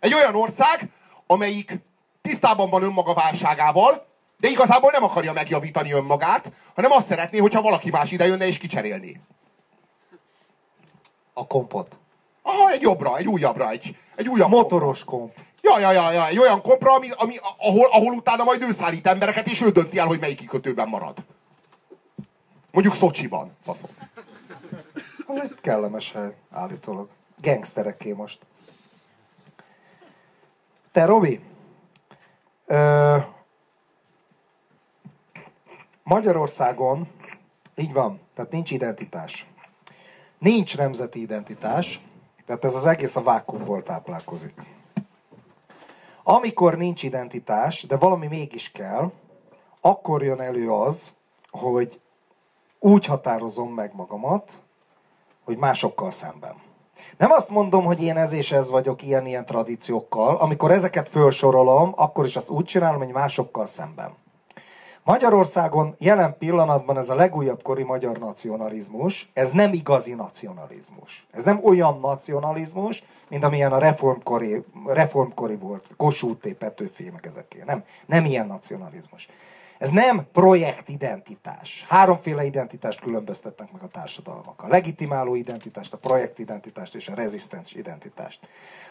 Egy olyan ország, amelyik tisztában van önmaga válságával, de igazából nem akarja megjavítani önmagát, hanem azt szeretné, hogyha valaki más ide jönne és kicserélné. A kompot. Aha, egy jobbra, egy újabbra, egy, egy újabb Motoros komp. Ja, ja, ja, ja, egy olyan kompra, ami, ami, ahol, ahol utána majd ő szállít embereket, és ő dönti el, hogy melyik kikötőben marad. Mondjuk Szocsiban, faszom. Az egy kellemes hely, állítólag. Gangstereké most. Te, Robi, ö, Magyarországon így van, tehát nincs identitás. Nincs nemzeti identitás, tehát ez az egész a vákumból táplálkozik. Amikor nincs identitás, de valami mégis kell, akkor jön elő az, hogy úgy határozom meg magamat, hogy másokkal szemben. Nem azt mondom, hogy én ez és ez vagyok ilyen-ilyen tradíciókkal. Amikor ezeket felsorolom, akkor is azt úgy csinálom, hogy másokkal szemben. Magyarországon jelen pillanatban ez a legújabb kori magyar nacionalizmus, ez nem igazi nacionalizmus. Ez nem olyan nacionalizmus, mint amilyen a reformkori, reformkori volt, Kossuth, Petőfi, meg ezeké. Nem, nem ilyen nacionalizmus. Ez nem projektidentitás. Háromféle identitást különböztetnek meg a társadalmak. A legitimáló identitást, a projektidentitást és a rezisztens identitást.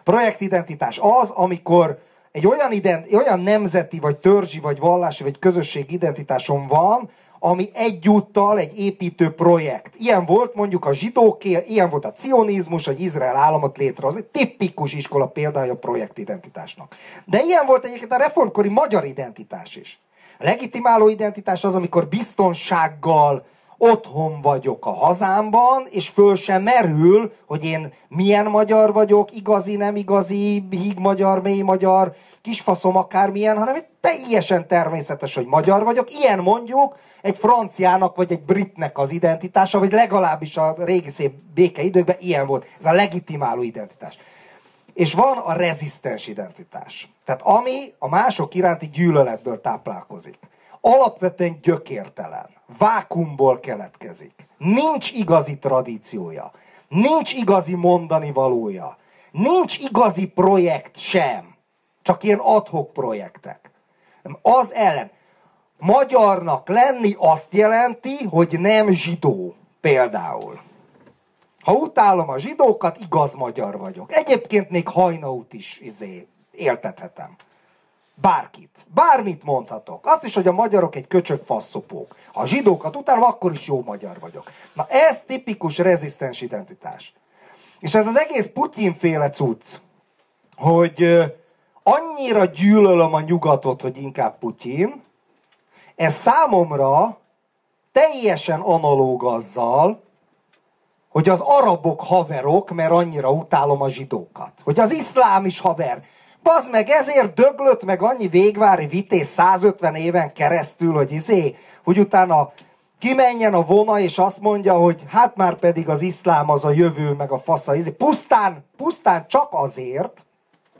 Projektidentitás az, amikor egy olyan, ident, olyan nemzeti, vagy törzsi, vagy vallási, vagy közösség identitásom van, ami egyúttal egy építő projekt. Ilyen volt mondjuk a zsidóké, ilyen volt a cionizmus, hogy Izrael államot létrehoz. Egy tipikus iskola példája a projektidentitásnak. De ilyen volt egyébként a reformkori magyar identitás is. A legitimáló identitás az, amikor biztonsággal otthon vagyok a hazámban, és föl sem merül, hogy én milyen magyar vagyok, igazi, nem igazi, híg magyar, mély magyar, kisfaszom akármilyen, hanem teljesen természetes, hogy magyar vagyok. Ilyen mondjuk egy franciának vagy egy britnek az identitása, vagy legalábbis a régi szép békeidőkben ilyen volt. Ez a legitimáló identitás. És van a rezisztens identitás. Tehát ami a mások iránti gyűlöletből táplálkozik. Alapvetően gyökértelen. Vákumból keletkezik. Nincs igazi tradíciója. Nincs igazi mondani valója. Nincs igazi projekt sem. Csak ilyen adhok projektek. Az ellen. Magyarnak lenni azt jelenti, hogy nem zsidó. Például. Ha utálom a zsidókat, igaz magyar vagyok. Egyébként még hajnaut is izé, éltethetem. Bárkit. Bármit mondhatok. Azt is, hogy a magyarok egy köcsök faszopók. Ha a zsidókat utálom, akkor is jó magyar vagyok. Na ez tipikus rezisztens identitás. És ez az egész Putyin-féle cucc, hogy annyira gyűlölöm a nyugatot, hogy inkább Putyin, ez számomra teljesen analóg azzal, hogy az arabok haverok, mert annyira utálom a zsidókat. Hogy az iszlám is haver. Bazd meg, ezért döglött meg annyi végvári vitéz 150 éven keresztül, hogy izé, hogy utána kimenjen a vona, és azt mondja, hogy hát már pedig az iszlám az a jövő, meg a fasza, izé. Pusztán, pusztán csak azért,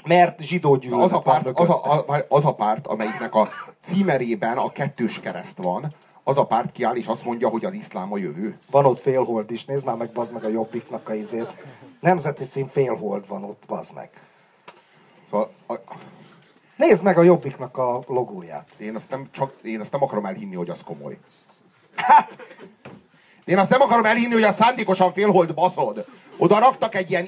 mert zsidó gyűlölet az a, párt, az, a, a, az a párt, amelyiknek a címerében a kettős kereszt van, az a párt kiáll és azt mondja, hogy az iszlám a jövő. Van ott félhold is, nézd már meg, bazd meg a jobbiknak a izét. Nemzeti szín félhold van ott, bazd meg. Szóval, a... Nézd meg a jobbiknak a logóját. Én azt nem, csak, én azt nem akarom elhinni, hogy az komoly. Hát, én azt nem akarom elhinni, hogy a szándékosan félhold baszod. Oda raktak egy ilyen,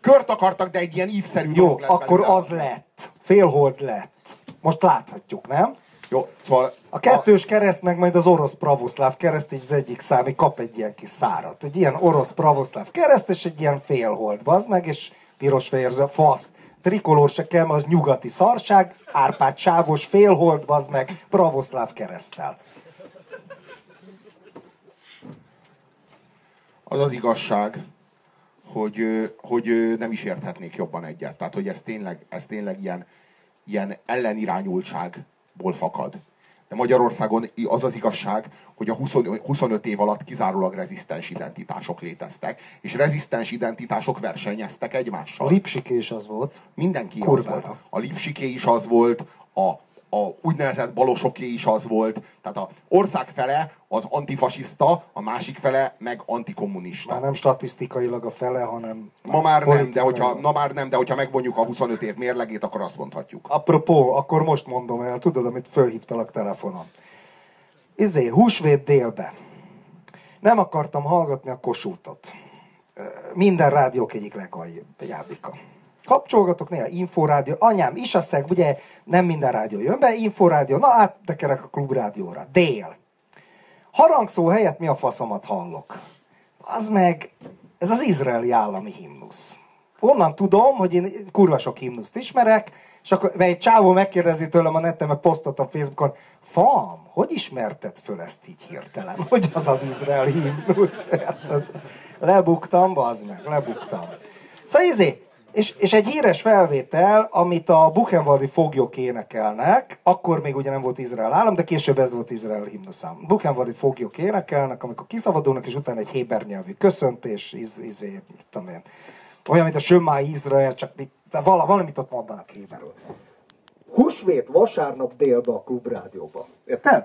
kört akartak, de egy ilyen ívszerű Jó, akkor belőle. az lett. Félhold lett. Most láthatjuk, nem? Jó, szóval... A kettős kereszt meg majd az orosz pravoszláv kereszt, így az egyik számi kap egy ilyen kis szárat. Egy ilyen orosz pravoszláv kereszt, és egy ilyen félhold, bazd meg, és piros fehérze, faszt. Trikolór se kell, az nyugati szarság, árpát sávos, félhold, bazd meg, pravoszláv keresztel. Az az igazság, hogy, hogy nem is érthetnék jobban egyet. Tehát, hogy ez tényleg, ez tényleg ilyen, ilyen ellenirányultságból fakad. De Magyarországon az az igazság, hogy a 25 év alatt kizárólag rezisztens identitások léteztek, és rezisztens identitások versenyeztek egymással. A Lipsiké is az volt. Mindenki Kurvára. az volt. A Lipsiké is az volt, a a úgynevezett balosoké is az volt. Tehát a ország fele az antifasiszta, a másik fele meg antikommunista. Már nem statisztikailag a fele, hanem... Ma már nem, de hogyha, na már nem, de hogyha megvonjuk a 25 év mérlegét, akkor azt mondhatjuk. Apropó, akkor most mondom el, tudod, amit fölhívtalak telefonon. Izé, húsvét délbe. Nem akartam hallgatni a kosútot. Minden rádiók egyik legaljábbika kapcsolgatok néha inforádió, anyám is a szeg, ugye nem minden rádió jön be, inforádió, na áttekerek a klubrádióra, dél. Harangszó helyett mi a faszomat hallok? Az meg, ez az izraeli állami himnusz. Onnan tudom, hogy én kurva sok himnuszt ismerek, és akkor egy csávó megkérdezi tőlem a neten, meg posztot a Facebookon, Fam, hogy ismerted föl ezt így hirtelen? Hogy az az izraeli himnusz? Hát az, lebuktam, bazd meg, lebuktam. Szóval izé, és, és egy híres felvétel, amit a Buchenwaldi foglyok énekelnek, akkor még ugye nem volt Izrael állam, de később ez volt Izrael himnuszám. Buchenwaldi foglyok énekelnek, amikor kiszabadulnak, és utána egy héber nyelvű köszöntés, iz, izé, tudom én, olyan, mint a Sömmá Izrael, csak mit, vala, valamit ott mondanak héberül. Húsvét vasárnap délbe a klubrádióba. Érted?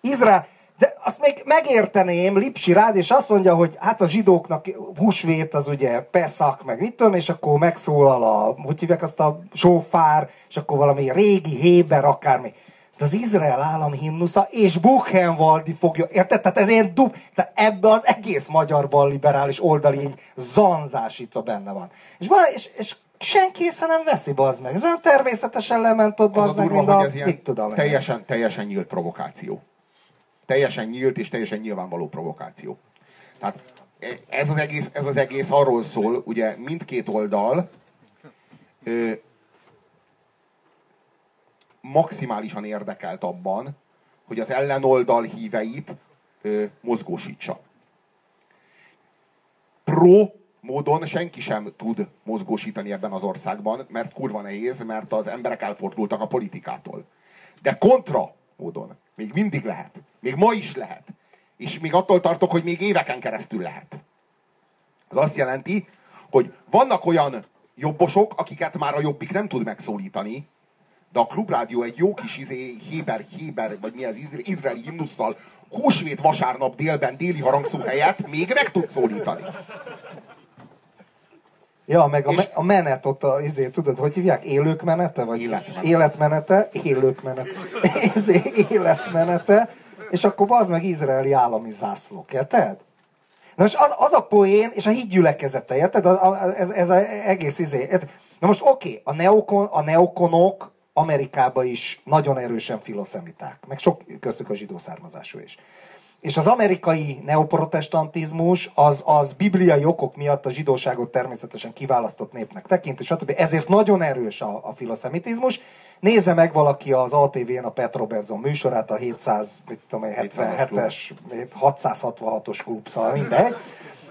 Izrael, de azt még megérteném Lipsi rád, és azt mondja, hogy hát a zsidóknak húsvét az ugye Peszak, meg mit tudom, és akkor megszólal a, hogy hívják azt a sófár, és akkor valami régi héber, akármi. De az Izrael állam himnusza és Buchenwaldi fogja, érted? Tehát ez ilyen dub, tehát ebbe az egész magyarban liberális oldali így zanzásítva benne van. És, és, és senki észre nem veszi, bazd meg. Ez olyan természetesen lement ott, bazd meg, mint a, mit tudom teljesen, teljesen nyílt provokáció teljesen nyílt és teljesen nyilvánvaló provokáció. Tehát ez az egész, ez az egész arról szól, ugye mindkét oldal ö, maximálisan érdekelt abban, hogy az ellenoldal híveit ö, mozgósítsa. Pro módon senki sem tud mozgósítani ebben az országban, mert kurva nehéz, mert az emberek elfordultak a politikától. De kontra módon még mindig lehet. Még ma is lehet. És még attól tartok, hogy még éveken keresztül lehet. Az azt jelenti, hogy vannak olyan jobbosok, akiket már a jobbik nem tud megszólítani, de a Klubrádió egy jó kis izé, Héber, Héber, vagy mi az izraeli himnusszal húsvét vasárnap délben déli harangszó helyett még meg tud szólítani. Ja, meg a, me- a menet ott, a, izé, tudod, hogy hívják? Élők menete? Vagy életmenete. Életmenete, élők menete. izé, életmenete. És akkor az meg izraeli állami zászlók, érted? Na most az, az a poén, és a hídgyülekezete, érted? A, a, ez, ez az egész izé. Na most oké, okay, a, neokon, a neokonok Amerikában is nagyon erősen filoszemiták, meg sok köztük a zsidó származású is. És az amerikai neoprotestantizmus az, az bibliai okok miatt a zsidóságot természetesen kiválasztott népnek tekint, és stb. Ezért nagyon erős a, a filoszemitizmus. Nézze meg valaki az ATV-n a Pet Robertson műsorát, a 700, mit tudom, 77-es, 666-os klub, szóval mindegy.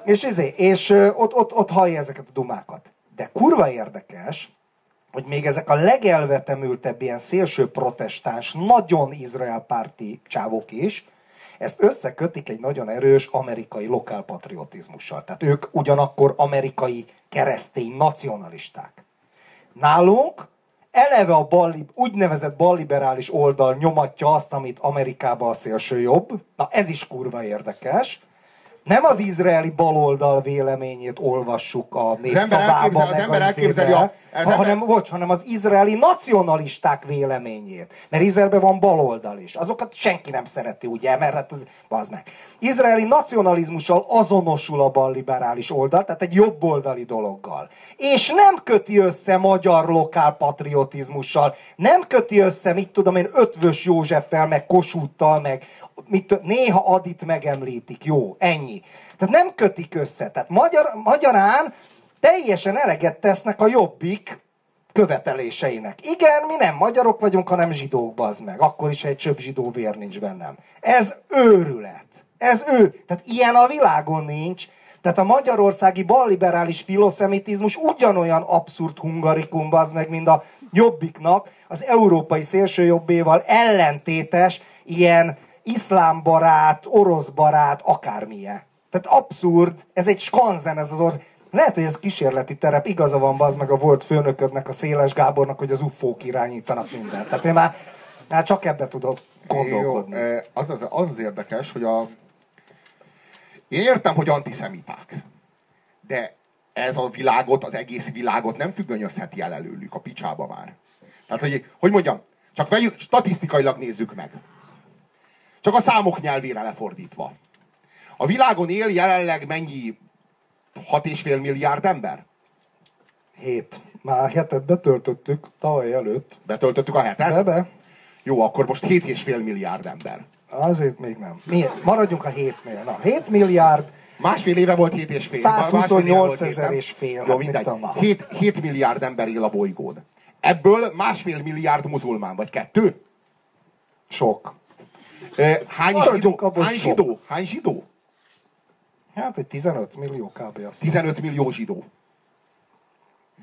És, izé, és ott, ott, ott hallja ezeket a dumákat. De kurva érdekes, hogy még ezek a legelvetemültebb ilyen szélső protestáns, nagyon Izrael párti csávok is, ezt összekötik egy nagyon erős amerikai lokálpatriotizmussal. Tehát ők ugyanakkor amerikai keresztény nacionalisták. Nálunk eleve a balli, úgynevezett balliberális oldal nyomatja azt, amit Amerikában a szélső jobb. Na ez is kurva érdekes. Nem az izraeli baloldal véleményét olvassuk a népszavában, az ember elképzeli a, az hanem, ember... bocs, hanem az izraeli nacionalisták véleményét. Mert Izraelben van baloldal is. Azokat senki nem szereti, ugye, mert hát az, meg. Izraeli nacionalizmussal azonosul a balliberális oldal, tehát egy jobboldali dologgal. És nem köti össze magyar lokál patriotizmussal, nem köti össze, mit tudom én, Ötvös Józseffel, meg Kossuthtal, meg mit, néha Adit megemlítik, jó, ennyi. Tehát nem kötik össze. Tehát magyar, magyarán teljesen eleget tesznek a jobbik követeléseinek. Igen, mi nem magyarok vagyunk, hanem zsidók, bazd meg. Akkor is egy csöbb zsidó vér nincs bennem. Ez őrület. Ez ő. Tehát ilyen a világon nincs. Tehát a magyarországi balliberális filoszemitizmus ugyanolyan abszurd hungarikum, az meg, mint a jobbiknak, az európai szélsőjobbéval ellentétes, ilyen iszlámbarát, oroszbarát, akármilyen. Tehát abszurd, ez egy skanzen ez az ország. Lehet, hogy ez kísérleti terep, igaza van az meg a volt főnöködnek, a Széles Gábornak, hogy az ufók irányítanak mindent. Tehát én már, már csak ebbe tudok gondolkodni. Jó, az, az, az az érdekes, hogy a... Én értem, hogy antiszemiták. De ez a világot, az egész világot nem függönyözheti el előlük a picsába már. Tehát, hogy, hogy mondjam, csak vegyük, statisztikailag nézzük meg. Csak a számok nyelvére lefordítva. A világon él jelenleg mennyi 6,5 milliárd ember? 7. Már hetet betöltöttük tavaly előtt. Betöltöttük a hetet? Bebe. Jó, akkor most 7,5 milliárd ember. Azért még nem. Mi? Maradjunk a 7-nél. Na, 7 milliárd. Másfél éve volt 7 és fél. 128 ezer és fél. Jó, mindegy. 7, 7 milliárd ember él a bolygón. Ebből másfél milliárd muzulmán, vagy kettő? Sok. Hány zsidó? Hány zsidó? Hány zsidó? Hát egy 15 millió kb. Azt 15 millió zsidó.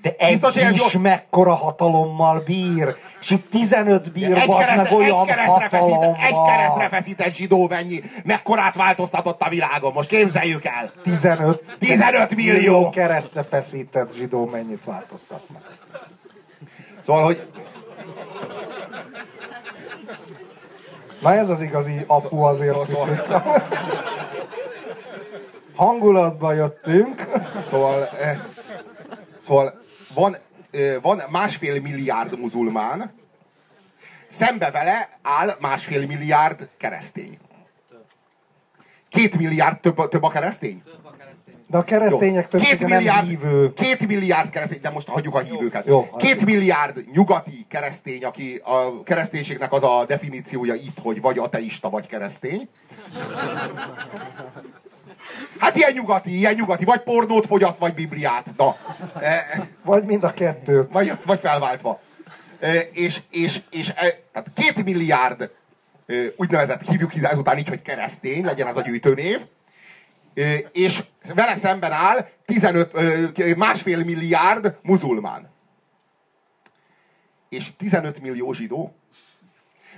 De egy Biztos, is jó... mekkora hatalommal bír, és itt 15 bír, egy kereszt, meg olyan egy hatalommal. Feszített, egy keresztre feszített zsidó mennyi, mekkorát változtatott a világon, most képzeljük el. 15, 15 millió. millió keresztre feszített zsidó mennyit változtatnak. Szóval, hogy Na ez az igazi apu azért szóval, szóval. Hangulatba jöttünk. Szóval, eh, szóval van, eh, van másfél milliárd muzulmán, szembe vele áll másfél milliárd keresztény. Két milliárd több, több a keresztény? De a keresztények többsége nem milliárd, hívő. Két milliárd keresztény, de most hagyjuk a hívőket. Jó, jó, két milliárd nyugati keresztény, aki a kereszténységnek az a definíciója itt, hogy vagy ateista, vagy keresztény. Hát ilyen nyugati, ilyen nyugati. Vagy pornót fogyaszt, vagy bibliát. Na. E, vagy mind a kettőt. Vagy, vagy felváltva. E, és, és, és e, tehát két milliárd úgynevezett, hívjuk ezután így, hogy keresztény, legyen ez a gyűjtőnév, és vele szemben áll 15, másfél milliárd muzulmán. És 15 millió zsidó.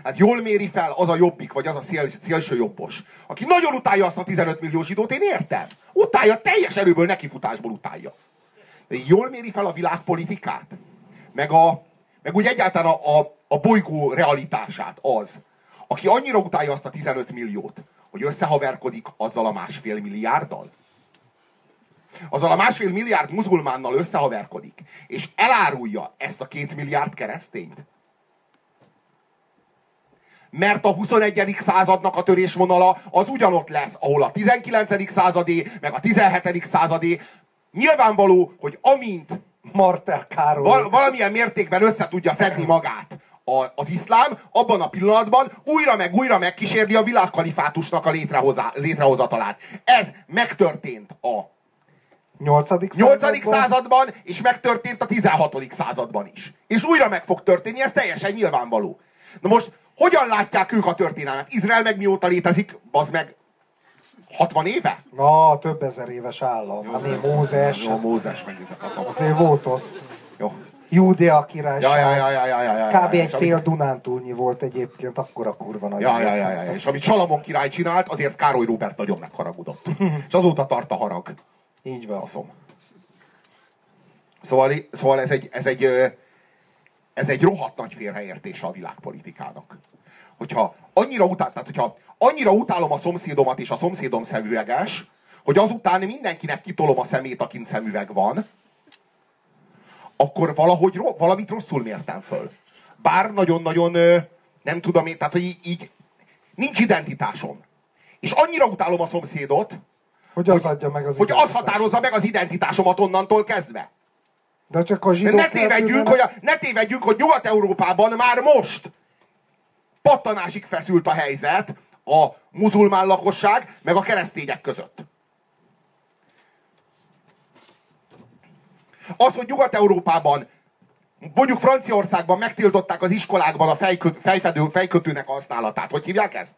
Hát jól méri fel az a jobbik, vagy az a szél, szélső jobbos, aki nagyon utálja azt a 15 millió zsidót, én értem. Utálja, teljes erőből nekifutásból utálja. De jól méri fel a világpolitikát, meg, a, meg úgy egyáltalán a, a, a bolygó realitását az, aki annyira utálja azt a 15 milliót, hogy összehaverkodik azzal a másfél milliárddal? Azzal a másfél milliárd muzulmánnal összehaverkodik, és elárulja ezt a két milliárd keresztényt? Mert a 21. századnak a törésvonala az ugyanott lesz, ahol a 19. századé, meg a 17. századé. Nyilvánvaló, hogy amint Martel Károly. Val- valamilyen mértékben össze tudja szedni magát a, az iszlám, abban a pillanatban újra meg újra megkísérli a világkalifátusnak a létrehozá, létrehozatalát. Ez megtörtént a 8. 8. században, században, és megtörtént a 16. században is. És újra meg fog történni, ez teljesen nyilvánvaló. Na most, hogyan látják ők a történelmet? Izrael meg mióta létezik, az meg 60 éve? Na, több ezer éves állam. Ami Mózes. Jó, Mózes meg a faszom. Azért volt ott. Jó. Júdea királyság. Ja, ja, ja, ja, ja, ja, ja, Kb. egy fél Dunántúlnyi volt egyébként, akkora kurva nagy. Ja, ja, ja, ja, ja. És amit Salamon király csinált, azért Károly Róbert nagyon megharagudott. És azóta tart a harag. Így van. Faszom. Szóval, szóval ez, egy, ez, egy, ez egy rohadt nagy félreértése a világpolitikának. Hogyha annyira, utál, tehát hogyha annyira utálom a szomszédomat, és a szomszédom szemüveges, hogy azután mindenkinek kitolom a szemét, akint szemüveg van, akkor valahogy valamit rosszul mértem föl. Bár nagyon-nagyon nem tudom én, tehát hogy így, így nincs identitásom. És annyira utálom a szomszédot, Hogy az adja meg az hogy az határozza meg az identitásomat onnantól kezdve. De csak a zsidók ne tévedjünk, hogy, a, ne tévedjünk, hogy Nyugat-Európában már most pattanásig feszült a helyzet a muzulmán lakosság meg a keresztények között. Az, hogy Nyugat-Európában, mondjuk Franciaországban megtiltották az iskolákban a fejkö, fejfedő, fejkötőnek a használatát. Hogy hívják ezt?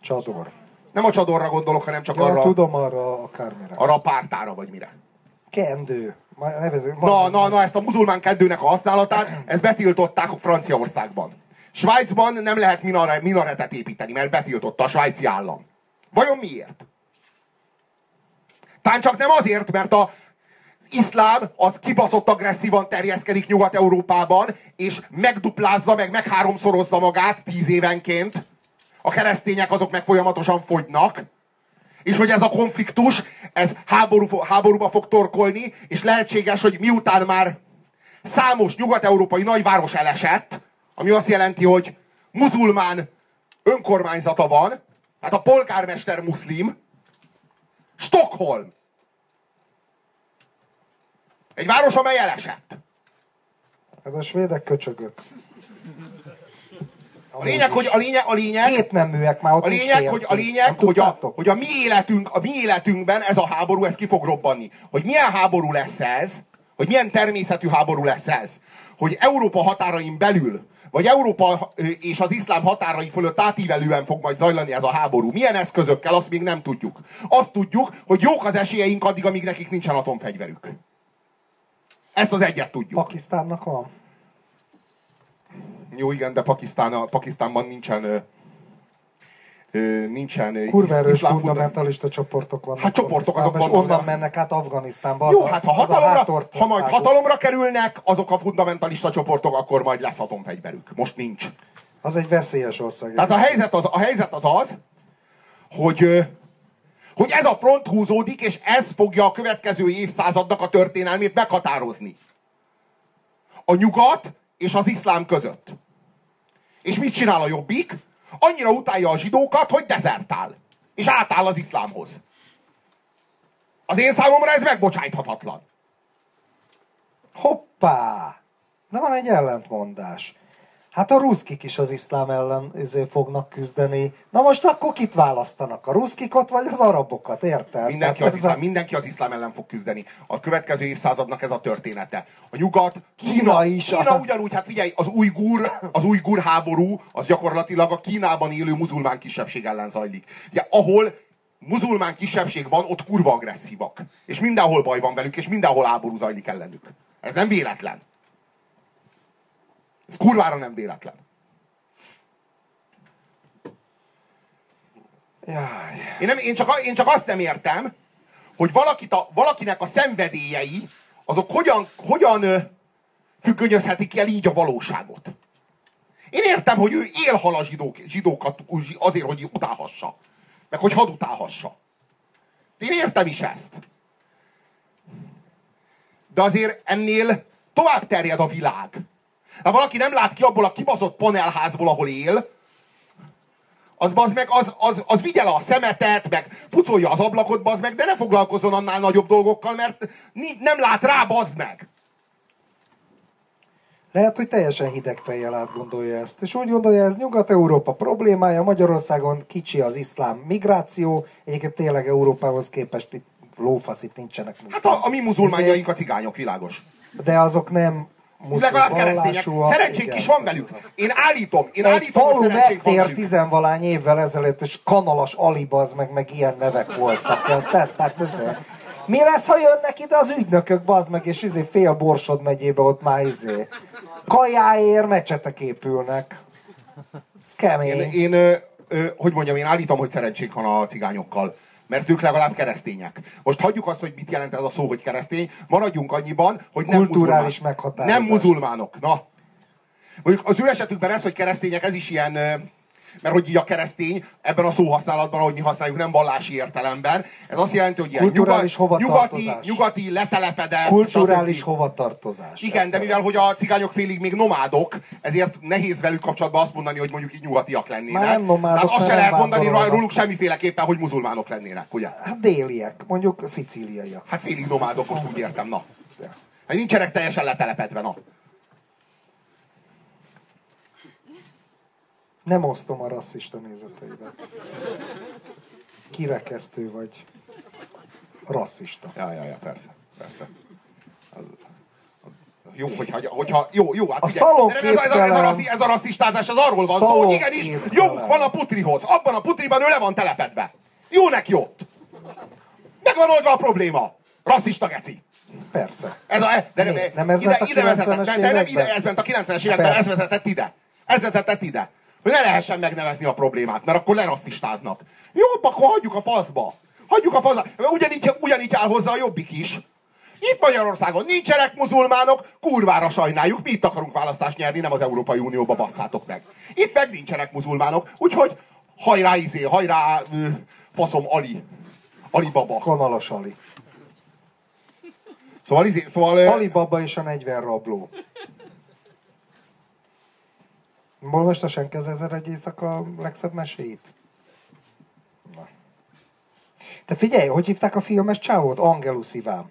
Csador. Nem a csadorra gondolok, hanem csak Ja, arra, tudom arra akármire. arra a pártára, vagy mire. Kendő. Na, na, na, ezt a muzulmán keddőnek a használatát, ezt betiltották Franciaországban. Svájcban nem lehet minare, minaretet építeni, mert betiltotta a svájci állam. Vajon miért? Tán csak nem azért, mert a iszlám az kibaszott agresszívan terjeszkedik Nyugat-Európában, és megduplázza, meg megháromszorozza magát tíz évenként. A keresztények azok meg folyamatosan fogynak. És hogy ez a konfliktus, ez háború, háborúba fog torkolni, és lehetséges, hogy miután már számos nyugat-európai nagyváros elesett, ami azt jelenti, hogy muzulmán önkormányzata van, hát a polgármester muszlim, Stockholm. Egy város, amely elesett. Ez a svédek köcsögök. A lényeg, hogy a lényeg, a lényeg, Két neműek már ott a lényeg, hogy, a, lényeg hogy, a, hogy a mi életünk, a mi életünkben ez a háború, ez ki fog robbanni. Hogy milyen háború lesz ez, hogy milyen természetű háború lesz ez, hogy Európa határain belül, vagy Európa és az iszlám határai fölött átívelően fog majd zajlani ez a háború. Milyen eszközökkel, azt még nem tudjuk. Azt tudjuk, hogy jók az esélyeink addig, amíg nekik nincsen atomfegyverük. Ezt az egyet tudjuk. Pakisztánnak van? Jó, igen, de Pakisztán, Pakisztánban nincsen nincsen Kurva erős fundamentalista csoportok vannak. Hát csoportok azok és onnan de- mennek át Afganisztánba. Az Jó, a, hát ha hatalomra, ha majd hatalomra kerülnek azok a fundamentalista csoportok, akkor majd lesz atomfegyverük. Most nincs. Az egy veszélyes ország. Tehát a helyzet az, a helyzet az, az hogy, hogy ez a front húzódik, és ez fogja a következő évszázadnak a történelmét meghatározni. A nyugat és az iszlám között. És mit csinál a jobbik? Annyira utálja a zsidókat, hogy dezertál. És átáll az iszlámhoz. Az én számomra ez megbocsájthatatlan. Hoppá! De van egy ellentmondás. Hát a ruszkik is az iszlám ellen izé fognak küzdeni. Na most akkor kit választanak? A ruszkikot vagy az arabokat, érted? Mindenki az, iszlám, a... mindenki az iszlám ellen fog küzdeni. A következő évszázadnak ez a története. A nyugat, Kína, Kína is. Kína ugyanúgy, hát figyelj, az ujgur, az ujgur háború, az gyakorlatilag a Kínában élő muzulmán kisebbség ellen zajlik. Ugye, ahol muzulmán kisebbség van, ott kurva agresszívak. És mindenhol baj van velük, és mindenhol háború zajlik ellenük. Ez nem véletlen. Ez kurvára nem véletlen. Jaj. Én, nem, én, csak, én csak azt nem értem, hogy valakit a, valakinek a szenvedélyei, azok hogyan, hogyan függönyözhetik el így a valóságot. Én értem, hogy ő élhal a zsidók, zsidókat azért, hogy utálhassa. Meg hogy hadd utálhassa. Én értem is ezt. De azért ennél tovább terjed a világ. Ha valaki nem lát ki abból a kibaszott panelházból, ahol él, az bazd meg, az, az, az vigye le a szemetet, meg pucolja az ablakot, bazd meg, de ne foglalkozzon annál nagyobb dolgokkal, mert nem lát rá, bazd meg. Lehet, hogy teljesen hideg fejjel átgondolja ezt. És úgy gondolja, ez Nyugat-Európa problémája, Magyarországon kicsi az iszlám migráció, egyébként tényleg Európához képest itt lófasz, itt nincsenek muszlim. Hát a, a mi muzulmányaink a cigányok, világos. De azok nem Legalább keresztények. Szerencsénk is van velük. Én állítom, én Egy állítom, falu hogy megtér tizenvalány évvel ezelőtt, és kanalas alibaz, meg, meg ilyen nevek voltak. Tehát, tehát ez, mi lesz, ha jönnek ide az ügynökök, bazd meg, és izé fél Borsod megyébe ott már izé. Kajáért mecsetek épülnek. Ez kemény. Én, én ö, ö, hogy mondjam, én állítom, hogy szerencsénk van a cigányokkal mert ők legalább keresztények. Most hagyjuk azt, hogy mit jelent ez a szó, hogy keresztény, maradjunk annyiban, hogy nem Kulturális muzulmánok. Nem muzulmánok. Na. Mondjuk az ő esetükben ez, hogy keresztények, ez is ilyen mert hogy így a keresztény ebben a szóhasználatban, ahogy mi használjuk, nem vallási értelemben. Ez azt jelenti, hogy ilyen Kulturális nyugat, nyugati, nyugati letelepedett. Kulturális stb. hovatartozás. Igen, de mivel hogy a cigányok félig még nomádok, ezért nehéz velük kapcsolatban azt mondani, hogy mondjuk így nyugatiak lennének. Már nem nomádok, Tehát azt se lehet mondani róluk semmiféleképpen, hogy muzulmánok lennének, ugye? Hát déliek, mondjuk szicíliaiak. Hát félig nomádok, most úgy értem, na. Hát nincsenek teljesen letelepedve, na. Nem osztom a rasszista nézeteidet. Kirekesztő vagy rasszista. Ja, ja, ja, persze, persze. Az, jó, hogyha, hogyha jó, jó, hát a ugye, ez, a, ez, a, rasszi, ez a rasszistázás, ez arról van szó, igenis, jó van a putrihoz, abban a putriban ő le van telepedve. Jó neki ott. Meg van oldva a probléma. Rasszista geci. Persze. Ez a, de, de, de, nem ez ide, ide vezetett, de nem ide, ez ment a 90-es években, ez vezetett ide. Ez vezetett ide. Hogy ne lehessen megnevezni a problémát, mert akkor lerasszistáznak. Jobb, akkor hagyjuk a faszba. Hagyjuk a faszba. Ugyanígy, ugyanígy áll hozzá a jobbik is. Itt Magyarországon nincsenek muzulmánok, kurvára sajnáljuk, mi itt akarunk választást nyerni, nem az Európai Unióba basszátok meg. Itt meg nincsenek muzulmánok, úgyhogy hajrá izé, hajrá ö, faszom Ali. Ali Baba. Kanalas Ali. Szóval izé, szóval... Ali Baba és a 40 rabló. Olvasta senki az ezer egy éjszaka legszebb meséit? Na. De figyelj, hogy hívták a filmes csávót? Angelus Iván.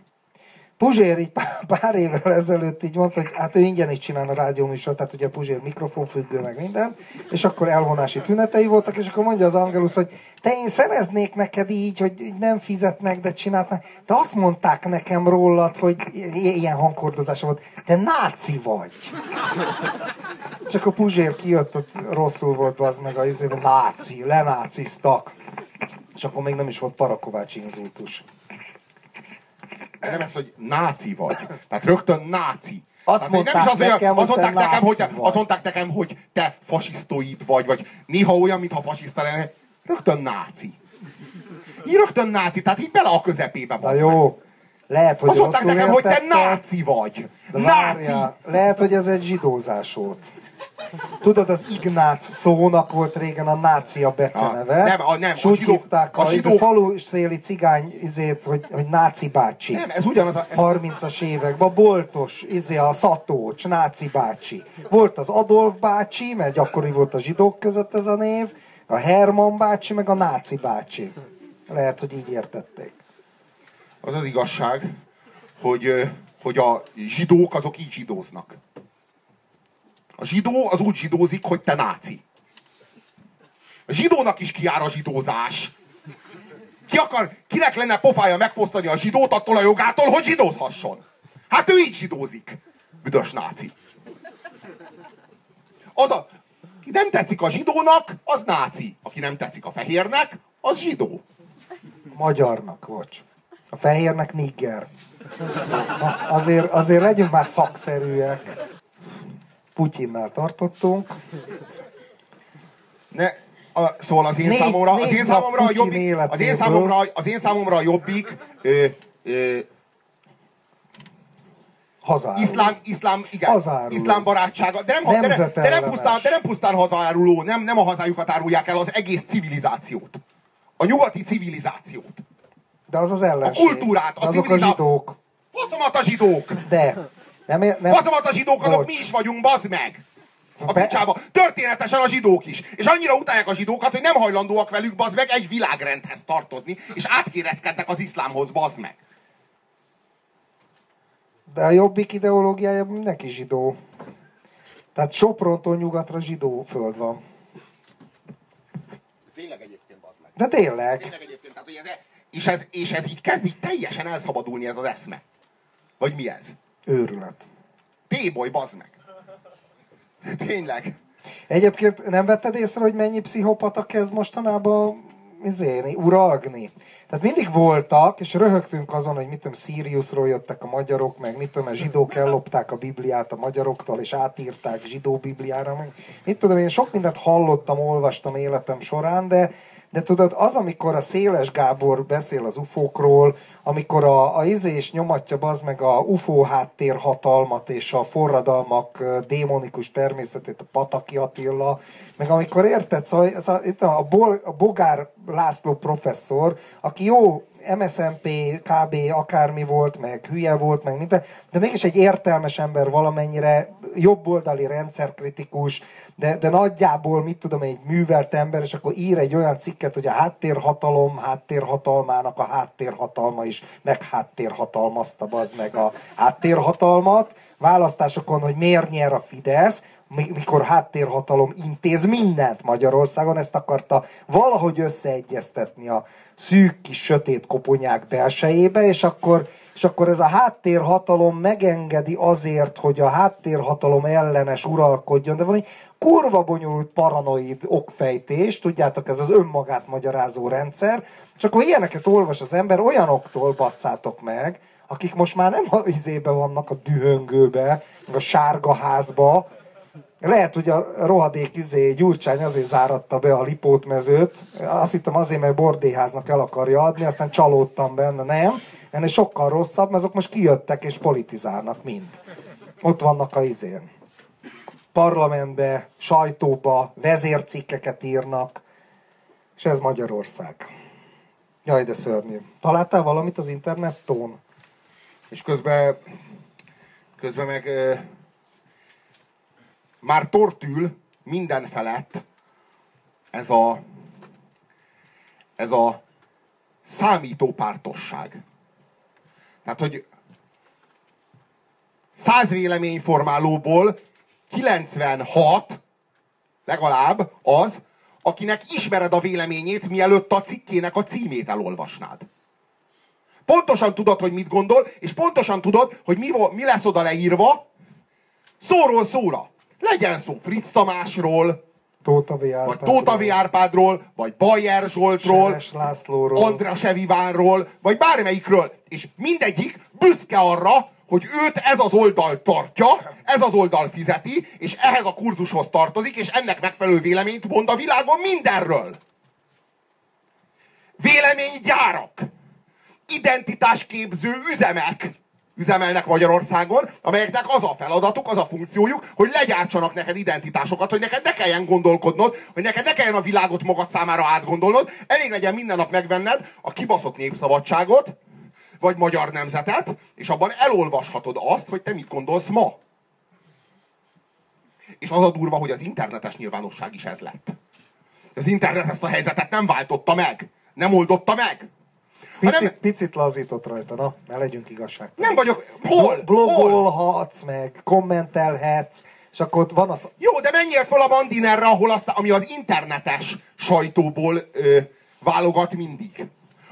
Puzsér így pár évvel ezelőtt így mondta, hogy hát ő ingyen is csinál a rádióműsor, tehát ugye Puzsér mikrofonfüggő, meg minden, és akkor elvonási tünetei voltak, és akkor mondja az Angelus, hogy te én szereznék neked így, hogy nem fizetnek, de csinálnak. De azt mondták nekem rólad, hogy ilyen hangkordozás volt, te náci vagy. Csak a Puzsér kijött, ott rosszul volt az meg a izében, náci, lenáciztak. És akkor még nem is volt Parakovács inzultus nem ez, hogy náci vagy. Tehát rögtön náci. Azt Tehát mondták, nem is az, nekem, azt mondták, nekem, hogy te, azt mondták nekem, hogy te fasisztoid vagy, vagy néha olyan, mintha fasiszta lenne. Rögtön náci. Így rögtön náci, tehát így bele a közepébe. Na jó, lehet, hogy Azt mondták nekem, hogy te náci vagy. Náci. Lehet, hogy ez egy zsidózás volt. Tudod, az Ignác szónak volt régen a nácia beceneve. Nem, a, nem, és úgy zsidó, hívták a, a zsidó... falu széli cigány izét, hogy, hogy náci bácsi. Nem, ez ugyanaz a... Ez... 30-as években, boltos, izé a szatócs, náci bácsi. Volt az Adolf bácsi, mert gyakori volt a zsidók között ez a név, a Herman bácsi, meg a náci bácsi. Lehet, hogy így értették. Az az igazság, hogy, hogy a zsidók azok így zsidóznak A zsidó az úgy zsidózik, hogy te náci. A zsidónak is kiár a zsidózás. Ki akar, kinek lenne pofája megfosztani a zsidót attól a jogától, hogy zsidózhasson? Hát ő így zsidózik. Büdös náci. Az a, ki nem tetszik a zsidónak, az náci. Aki nem tetszik a fehérnek, az zsidó. Magyarnak, bocs. A fehérnek nigger. azért, azért legyünk már szakszerűek. Putyinnál tartottunk. Ne, a, szóval az én számomra, az én számomra a jobbik, az én számomra, az én számomra a jobbik ö, ö, Hazáruló. Iszlám, iszlám, igen, Hazáruló. iszlám barátsága, de nem, de, nem, de, nem pusztán, de nem pusztán hazáruló, nem, nem a hazájukat árulják el, az egész civilizációt. A nyugati civilizációt. De az az ellenség. A kultúrát, a azok a zsidók. Faszomat a zsidók! De. Nem, nem, Faszomat a zsidók, azok Bocs. mi is vagyunk, bazd meg! A Be- picsába. Történetesen a zsidók is. És annyira utálják a zsidókat, hogy nem hajlandóak velük, bazd meg, egy világrendhez tartozni, és átkéreckednek az iszlámhoz, bazd meg. De a jobbik ideológiája neki zsidó. Tehát Soprontól nyugatra zsidó föld van. Tényleg egyébként, bazd meg. De tényleg. Tényleg egyébként, tehát, hogy ez, és, ez, és ez így kezd így teljesen elszabadulni ez az eszme. Vagy mi ez? Őrület. Téboly, bazd meg. Tényleg. Egyébként nem vetted észre, hogy mennyi pszichopata kezd mostanában izéni, uralgni? Tehát mindig voltak, és röhögtünk azon, hogy mit tudom, Siriusról jöttek a magyarok, meg mit tudom, a zsidók ellopták a Bibliát a magyaroktól, és átírták zsidó Bibliára, meg mit tudom, én sok mindent hallottam, olvastam életem során, de de tudod, az, amikor a Széles Gábor beszél az ufókról, amikor a, a izés nyomatja az meg a UFO háttérhatalmat és a forradalmak démonikus természetét, a Pataki Attila, meg amikor érted, szóval a, itt a, Bol, a Bogár László professzor, aki jó MSZMP, KB, akármi volt, meg hülye volt, meg minden, de mégis egy értelmes ember valamennyire, jobboldali rendszerkritikus, de, de nagyjából, mit tudom, egy művelt ember, és akkor ír egy olyan cikket, hogy a háttérhatalom háttérhatalmának a háttérhatalma is megháttérhatalmazta az meg a háttérhatalmat, választásokon, hogy miért nyer a Fidesz, mi- mikor háttérhatalom intéz mindent Magyarországon, ezt akarta valahogy összeegyeztetni a szűk kis sötét koponyák belsejébe, és akkor, és akkor ez a háttérhatalom megengedi azért, hogy a háttérhatalom ellenes uralkodjon, de egy kurva bonyolult paranoid okfejtés, tudjátok, ez az önmagát magyarázó rendszer, és akkor ilyeneket olvas az ember, olyanoktól basszátok meg, akik most már nem a izébe vannak a dühöngőbe, a sárga házba, lehet, hogy a rohadék izé, Gyurcsány azért záratta be a Lipót mezőt. Azt hittem azért, mert bordéháznak el akarja adni, aztán csalódtam benne, nem. Ennél sokkal rosszabb, mert azok most kijöttek és politizálnak mind. Ott vannak a izén. Parlamentbe, sajtóba, vezércikkeket írnak, és ez Magyarország. Jaj, de szörnyű. Találtál valamit az internettón? És közben, közben meg már tortül minden felett ez a, ez a számítópártosság. Tehát, hogy száz véleményformálóból 96 legalább az, akinek ismered a véleményét, mielőtt a cikkének a címét elolvasnád. Pontosan tudod, hogy mit gondol, és pontosan tudod, hogy mi, mi lesz oda leírva, szóról szóra. Legyen szó Fritz Tamásról, Tóta V. vagy Árpádról, Tóta V. Árpádról, vagy Bajer Zsoltról, Seres Lászlóról. András Evivánról, vagy bármelyikről. És mindegyik büszke arra, hogy őt ez az oldal tartja, ez az oldal fizeti, és ehhez a kurzushoz tartozik, és ennek megfelelő véleményt mond a világon mindenről. Véleménygyárak, identitásképző üzemek üzemelnek Magyarországon, amelyeknek az a feladatuk, az a funkciójuk, hogy legyártsanak neked identitásokat, hogy neked ne kelljen gondolkodnod, hogy neked ne kelljen a világot magad számára átgondolnod, elég legyen minden nap megvenned a kibaszott népszabadságot, vagy magyar nemzetet, és abban elolvashatod azt, hogy te mit gondolsz ma. És az a durva, hogy az internetes nyilvánosság is ez lett. Az internet ezt a helyzetet nem váltotta meg. Nem oldotta meg. Picit, hanem- picit lazított rajta, na, ne legyünk igazság. Nem vagyok... Hol? Hol? Blogolhatsz meg, kommentelhetsz, és akkor ott van az... Jó, de menjél fel a Mandinerre, ahol azt, ami az internetes sajtóból ö, válogat mindig.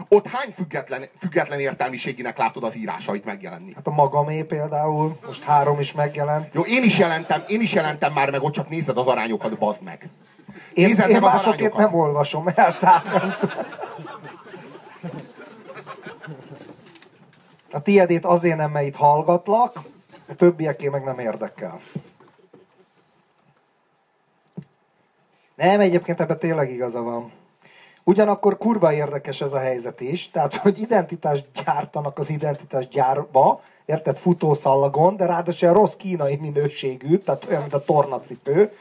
Ott hány független, független értelmiséginek látod az írásait megjelenni? Hát a magamé például, most három is megjelent. Jó, én is jelentem, én is jelentem már meg, ott csak nézed az arányokat, bazd meg. Én, Nézed én arányokat. nem olvasom el, tehát... A tiedét azért nem, mert itt hallgatlak, a többieké meg nem érdekel. Nem, egyébként ebben tényleg igaza van. Ugyanakkor kurva érdekes ez a helyzet is, tehát hogy identitást gyártanak az identitás gyárba, érted, futószallagon, de ráadásul rossz kínai minőségű, tehát olyan, mint a tornacipő,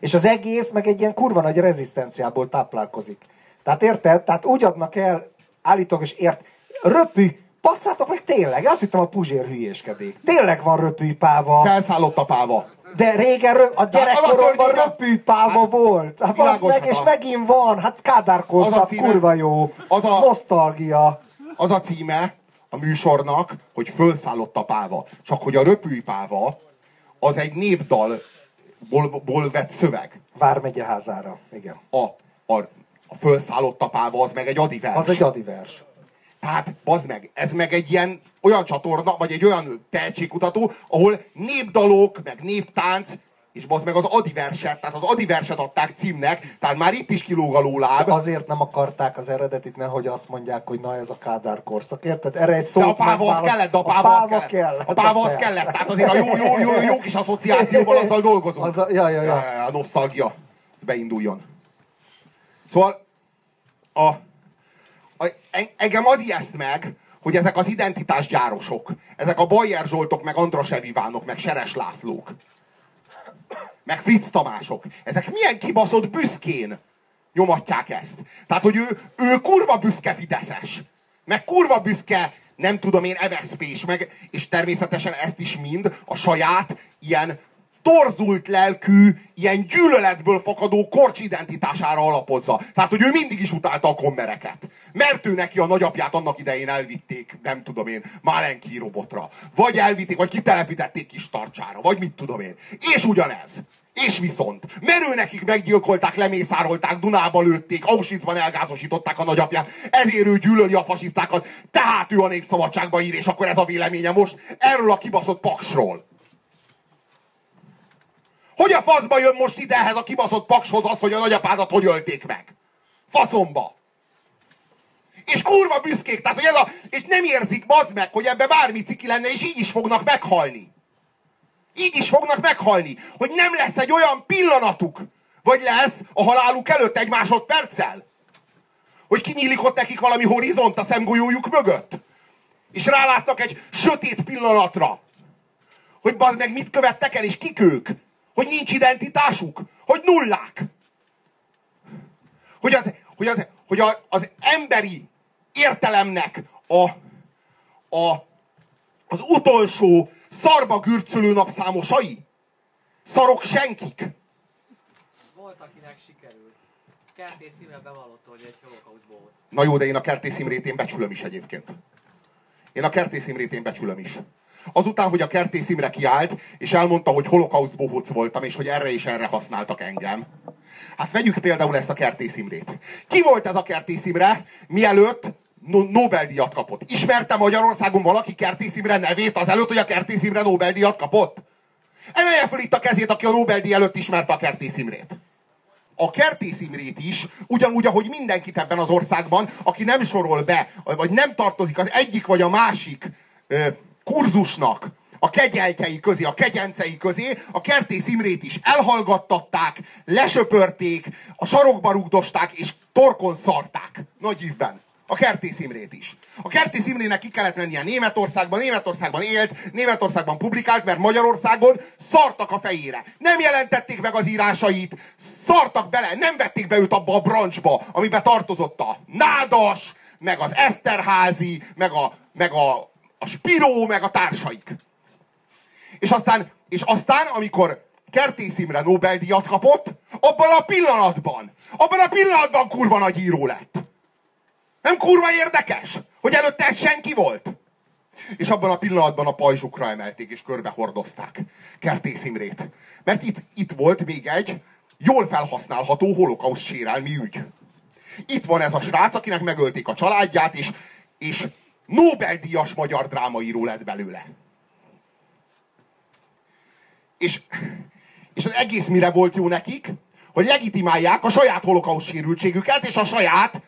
és az egész meg egy ilyen kurva nagy rezisztenciából táplálkozik. Tehát érted? Tehát úgy adnak el, állítólag, és ért, röpű, passzátok meg tényleg, azt hittem a Puzsér hülyéskedik. Tényleg van röpűpáva. Felszállott a páva. De régen rö- a az a gyerekkoromban röpűpáva hát, volt. Hát világos, meg, és hát megint van. Hát Kádár Az a korszak, címe- kurva jó. az a- Nosztalgia. Az a címe a műsornak, hogy fölszállott a páva. Csak hogy a röpűpáva az egy népdalból ból vett szöveg. Vármegye házára. Igen. A, a, a fölszállott a páva az meg egy adivers. Az egy adivers. Tehát, bazd meg, ez meg egy ilyen olyan csatorna, vagy egy olyan tehetségkutató, ahol népdalok, meg néptánc, és bazd meg az adiverset, tehát az adiverset adták címnek, tehát már itt is kilóg a lóláb. Azért nem akarták az eredetit, nehogy azt mondják, hogy na ez a Kádár korszak. Érted? Erre egy De szót a páva az kellett, a a páva, az páva kellett. A páva az kellett, tehát azért a jó, jó, jó, jó kis asszociációval azzal dolgozunk. Az a, ja, ja, ja. a nosztalgia beinduljon. Szóval a, a, engem az ijeszt meg, hogy ezek az identitásgyárosok, ezek a Bajer Zsoltok, meg Andrasev Ivánok, meg Seres Lászlók, meg Fritz Tamások, ezek milyen kibaszott büszkén nyomatják ezt. Tehát, hogy ő, ő kurva büszke Fideszes, meg kurva büszke, nem tudom én, MSZP-s, meg, és természetesen ezt is mind a saját ilyen torzult lelkű, ilyen gyűlöletből fakadó korcs identitására alapozza. Tehát, hogy ő mindig is utálta a kommereket. Mert ő neki a nagyapját annak idején elvitték, nem tudom én, Málenki robotra. Vagy elvitték, vagy kitelepítették kis tartsára, vagy mit tudom én. És ugyanez. És viszont, mert ő nekik meggyilkolták, lemészárolták, Dunába lőtték, Auschwitzban elgázosították a nagyapját, ezért ő gyűlöli a fasisztákat, tehát ő a népszabadságba ír, és akkor ez a véleménye most erről a kibaszott paksról. Hogy a faszba jön most ide ehhez a kibaszott pakshoz az, hogy a nagyapádat hogy ölték meg? Faszomba! És kurva büszkék, tehát hogy ez a, és nem érzik bazd meg, hogy ebbe bármi ciki lenne, és így is fognak meghalni. Így is fognak meghalni, hogy nem lesz egy olyan pillanatuk, vagy lesz a haláluk előtt egy másodperccel, hogy kinyílik ott nekik valami horizont a szemgolyójuk mögött, és rálátnak egy sötét pillanatra, hogy bazd meg mit követtek el, és kik ők, hogy nincs identitásuk, hogy nullák. Hogy az, hogy az, hogy a, az emberi értelemnek a, a, az utolsó szarba gürcölő napszámosai? Szarok senkik? Volt, akinek sikerült. Kertész szívvel bevallotta, hogy egy holokauszt bohóc. Na jó, de én a Kertész Imrét én becsülöm is egyébként. Én a Kertész Imrét én becsülöm is. Azután, hogy a Kertész Imre kiállt, és elmondta, hogy holokauszt bohóc voltam, és hogy erre és erre használtak engem. Hát vegyük például ezt a Kertész Imrét. Ki volt ez a Kertész Imre, mielőtt no- Nobel-díjat kapott? Ismerte Magyarországon valaki Kertész Imre nevét azelőtt, hogy a Kertész Imre Nobel-díjat kapott? Emelje fel itt a kezét, aki a Nobel-díj előtt ismerte a Kertész Imrét a Kertész Imrét is, ugyanúgy, ahogy mindenkit ebben az országban, aki nem sorol be, vagy nem tartozik az egyik vagy a másik kurzusnak a kegyeltjei közé, a kegyencei közé, a Kertész Imrét is elhallgattatták, lesöpörték, a sarokba rugdosták, és torkon szarták. Nagy ívben. A Kertész Imrét is. A Kertész Imrének ki kellett mennie Németországban, Németországban élt, Németországban publikált, mert Magyarországon szartak a fejére. Nem jelentették meg az írásait, szartak bele, nem vették be őt abba a brancsba, amiben tartozott a Nádas, meg az Eszterházi, meg a, meg a, a Spiró, meg a társaik. És aztán, és aztán, amikor Kertész Imre Nobel-díjat kapott, abban a pillanatban, abban a pillanatban kurva nagy író lett. Nem kurva érdekes, hogy előtte ez senki volt? És abban a pillanatban a pajzsukra emelték, és körbe hordozták Kertész Imrét. Mert itt, itt volt még egy jól felhasználható holokauszt sérelmi ügy. Itt van ez a srác, akinek megölték a családját, és, és Nobel-díjas magyar drámaíró lett belőle. És, és az egész mire volt jó nekik? Hogy legitimálják a saját holokauszt sérültségüket, és a saját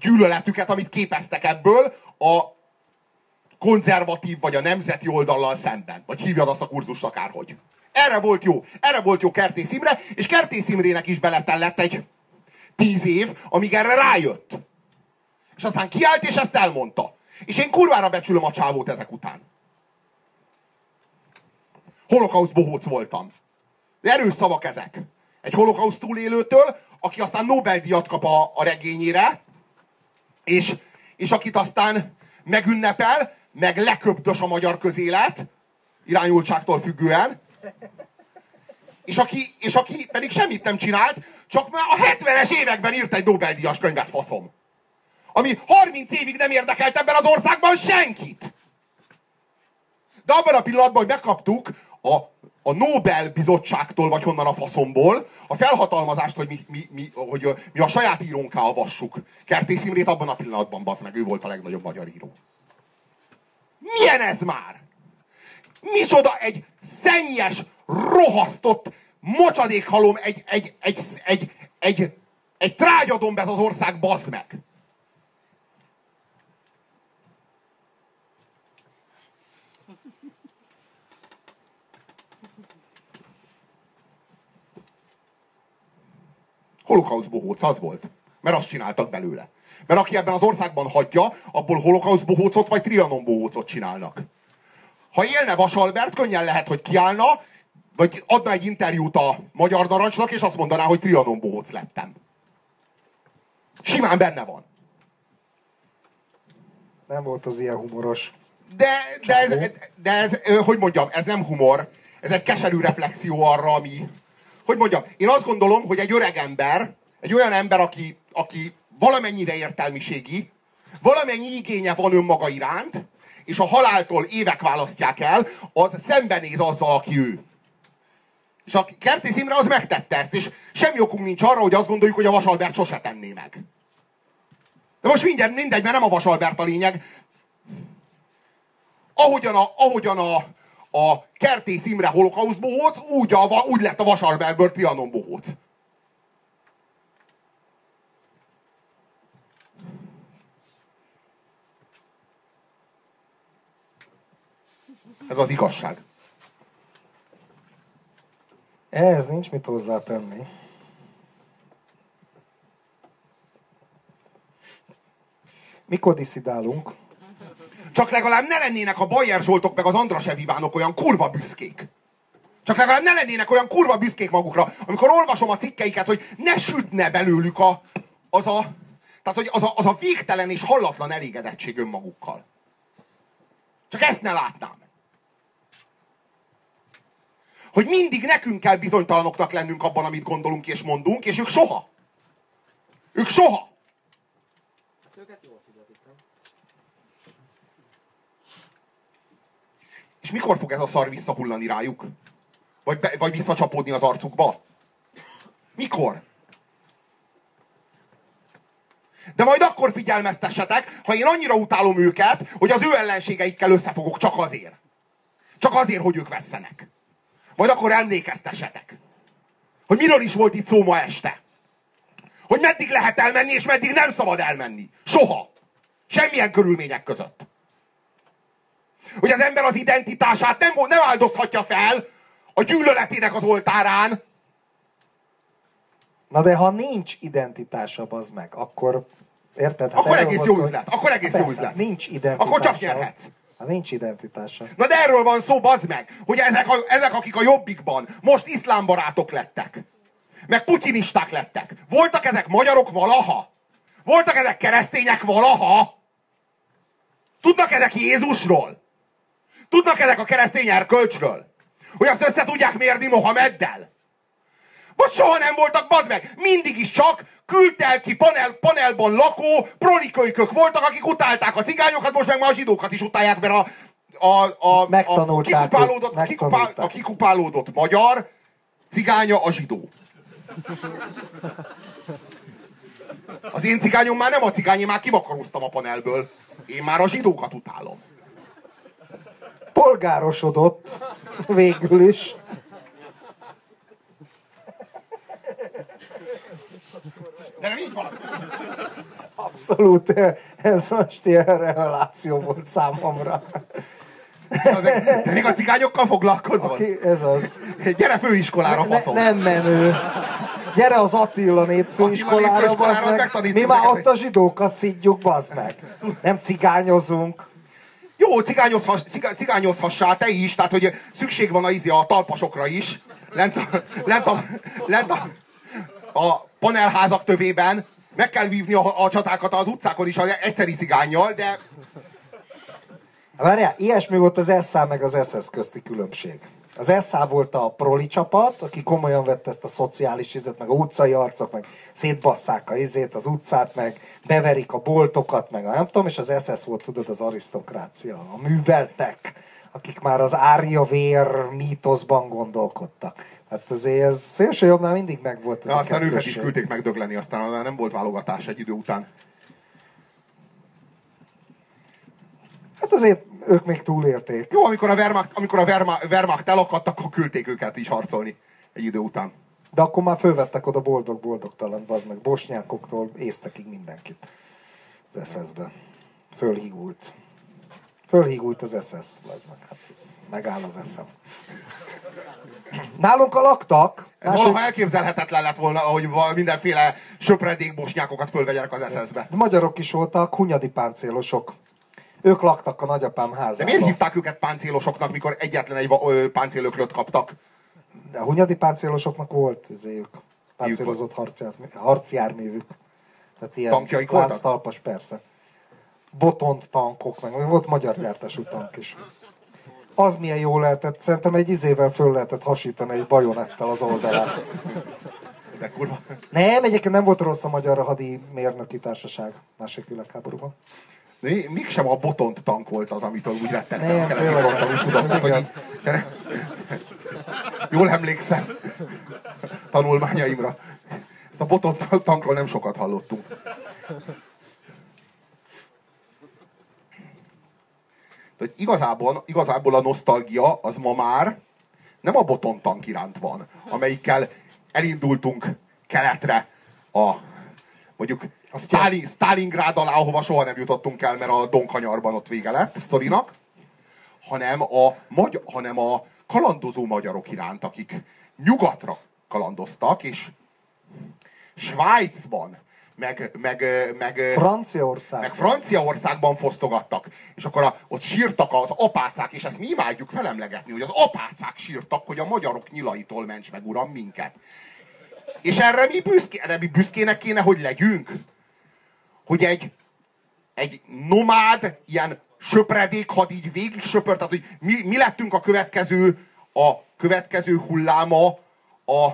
gyűlöletüket, amit képeztek ebből a konzervatív vagy a nemzeti oldallal szemben. Vagy hívjad azt a kurzust akárhogy. Erre volt jó. Erre volt jó Kertész Imre, és Kertész Imrének is beletellett egy tíz év, amíg erre rájött. És aztán kiállt, és ezt elmondta. És én kurvára becsülöm a csávót ezek után. Holokauszt bohóc voltam. De erős szavak ezek. Egy holokauszt túlélőtől, aki aztán Nobel-díjat kap a, a regényére, és, és akit aztán megünnepel, meg leköptös a magyar közélet, irányultságtól függően, és aki, és aki pedig semmit nem csinált, csak már a 70-es években írt egy Nobel-díjas könyvet, faszom. Ami 30 évig nem érdekelt ebben az országban senkit. De abban a pillanatban, hogy megkaptuk a, a Nobel bizottságtól, vagy honnan a faszomból, a felhatalmazást, hogy mi, mi, mi, hogy mi a saját írónká avassuk. Kertész Imrét abban a pillanatban, bazd meg, ő volt a legnagyobb magyar író. Milyen ez már? Micsoda egy szennyes, rohasztott, mocsadékhalom, egy, egy, egy, egy, egy, egy trágyadomb ez az ország, bazd meg! Holokauszt bohóc, az volt. Mert azt csináltak belőle. Mert aki ebben az országban hagyja, abból holokauszt bohócot vagy trianon bohócot csinálnak. Ha élne Vasalbert, könnyen lehet, hogy kiállna, vagy adna egy interjút a Magyar Narancsnak, és azt mondaná, hogy trianon bohóc lettem. Simán benne van. Nem volt az ilyen humoros. De, de, ez, de ez, hogy mondjam, ez nem humor. Ez egy keserű reflexió arra, ami, hogy mondjam, én azt gondolom, hogy egy öreg ember, egy olyan ember, aki, aki valamennyire értelmiségi, valamennyi igénye van önmaga iránt, és a haláltól évek választják el, az szembenéz azzal, aki ő. És a Kertész Imre az megtette ezt, és semmi okunk nincs arra, hogy azt gondoljuk, hogy a Vasalbert sose tenné meg. De most mindjárt mindegy, mert nem a Vasalbert a lényeg. Ahogyan a, ahogyan a, a Kertész Imre holokauszt bohóc, úgy, a, úgy lett a Vasalberből Trianon bohóc. Ez az igazság. Ez nincs mit hozzátenni. Mikor diszidálunk? Csak legalább ne lennének a Bajer Zsoltok meg az Andrasev Ivánok olyan kurva büszkék. Csak legalább ne lennének olyan kurva büszkék magukra, amikor olvasom a cikkeiket, hogy ne sütne belőlük a, az a, tehát, hogy az a, az a végtelen és hallatlan elégedettség önmagukkal. Csak ezt ne látnám. Hogy mindig nekünk kell bizonytalanoknak lennünk abban, amit gondolunk és mondunk, és ők soha. Ők soha. Őket jól fizetik, nem? És mikor fog ez a szar visszahullani rájuk? Vagy, be, vagy visszacsapódni az arcukba? Mikor? De majd akkor figyelmeztessetek, ha én annyira utálom őket, hogy az ő ellenségeikkel összefogok csak azért. Csak azért, hogy ők vesszenek. Majd akkor emlékeztessetek. Hogy miről is volt itt szó ma este. Hogy meddig lehet elmenni, és meddig nem szabad elmenni. Soha. Semmilyen körülmények között. Hogy az ember az identitását nem, nem áldozhatja fel a gyűlöletének az oltárán. Na de ha nincs identitása, az meg, akkor érted? Hát akkor egész jó üzlet. Akkor egész jó üzlet. Nincs identitása. Akkor csak nyerhetsz. Ha nincs identitása. Na de erről van szó, bazd meg, hogy ezek, a, ezek akik a jobbikban most iszlámbarátok lettek. Meg putyinisták lettek. Voltak ezek magyarok valaha? Voltak ezek keresztények valaha? Tudnak ezek Jézusról? Tudnak ezek a keresztény erkölcsről? Hogy azt össze tudják mérni Mohameddel? Vagy soha nem voltak, bazd meg! Mindig is csak küldtel ki panel, panelban lakó prolikölykök voltak, akik utálták a cigányokat, most meg már a zsidókat is utálják, mert a, a, a, a, kikupálódott, őt, kikupál, a kikupálódott magyar cigánya a zsidó. Az én cigányom már nem a cigány, én már kivakaróztam a panelből. Én már a zsidókat utálom. Polgárosodott végül is. De nem így van. Abszolút, ez most ilyen reveláció volt számomra. De még a cigányokkal foglalkozol? Ki, ez az. Gyere főiskolára, Ne, faszom. nem menő. Gyere az Attila népfőiskolára, bazd meg. Mi már ott a zsidókat szidjuk, bazd meg. Nem cigányozunk. Jó, cigányozhass, cigá- cigányozhassál te is, tehát hogy szükség van a, izi a talpasokra is. Lent a, lent a, lent a, a panelházak tövében. Meg kell vívni a, a csatákat az utcákon is az egyszeri cigányjal, de Várjál, ilyesmi volt az SZ meg az SS közti különbség. Az SZ volt a proli csapat, aki komolyan vette ezt a szociális izet, meg a utcai arcok, meg szétbasszák a izét, az utcát, meg beverik a boltokat, meg a nem tudom, és az SS volt, tudod, az arisztokrácia, a műveltek, akik már az árja vér mítoszban gondolkodtak. Hát azért ez szélsőjobbnál mindig megvolt ez de aztán őket is küldték megdögleni, aztán nem volt válogatás egy idő után. Hát azért ők még túlélték. Jó, amikor a Wehrmacht, amikor a Wehrmacht, Wehrmacht elakadt, akkor küldték őket is harcolni egy idő után. De akkor már fölvettek oda boldog-boldogtalan, bazd meg, bosnyákoktól észtekig mindenkit az SS-be. Fölhígult. Fölhígult az SS, bazd meg, hát ez megáll az eszem. Nálunk a laktak, Ez mások, valaha elképzelhetetlen lett volna, hogy mindenféle söpredék bosnyákokat fölvegyenek az SS-be. magyarok is voltak, hunyadi páncélosok. Ők laktak a nagyapám De házában. miért hívták őket páncélosoknak, mikor egyetlen egy páncélöklöt kaptak? De a hunyadi páncélosoknak volt ők páncélozott harcjász- harcjárművük. Tehát ilyen Tankjaik voltak? lánctalpas, persze. Botont tankok, meg volt magyar gyártású tank is. Az milyen jó lehetett, szerintem egy izével föl lehetett hasítani egy bajonettel az oldalát. De kurva. Nem, egyébként nem volt rossz a magyar hadi mérnöki társaság második világháborúban. Mégsem a botont tank volt az, amitől úgy rettenek Nem, a keleti fronton, úgy tudom, tehát, hogy Jól emlékszem tanulmányaimra. Ezt a botont tankról nem sokat hallottunk. De hogy igazából, igazából a nosztalgia az ma már nem a boton tank iránt van, amelyikkel elindultunk keletre a mondjuk Stalin, Stalingrád alá, ahova soha nem jutottunk el, mert a Donkanyarban ott vége lett sztorinak, hanem a, magy- hanem a kalandozó magyarok iránt, akik nyugatra kalandoztak, és Svájcban, meg, meg, meg, Franciaország. meg Franciaországban fosztogattak. És akkor a, ott sírtak az apácák, és ezt mi imádjuk felemlegetni, hogy az apácák sírtak, hogy a magyarok nyilaitól ments meg, uram, minket. És erre mi, büszké, erre mi büszkének kéne, hogy legyünk? Hogy egy, egy nomád, ilyen söpredék had így végig söpört, tehát hogy mi, mi lettünk a következő, a következő hulláma a,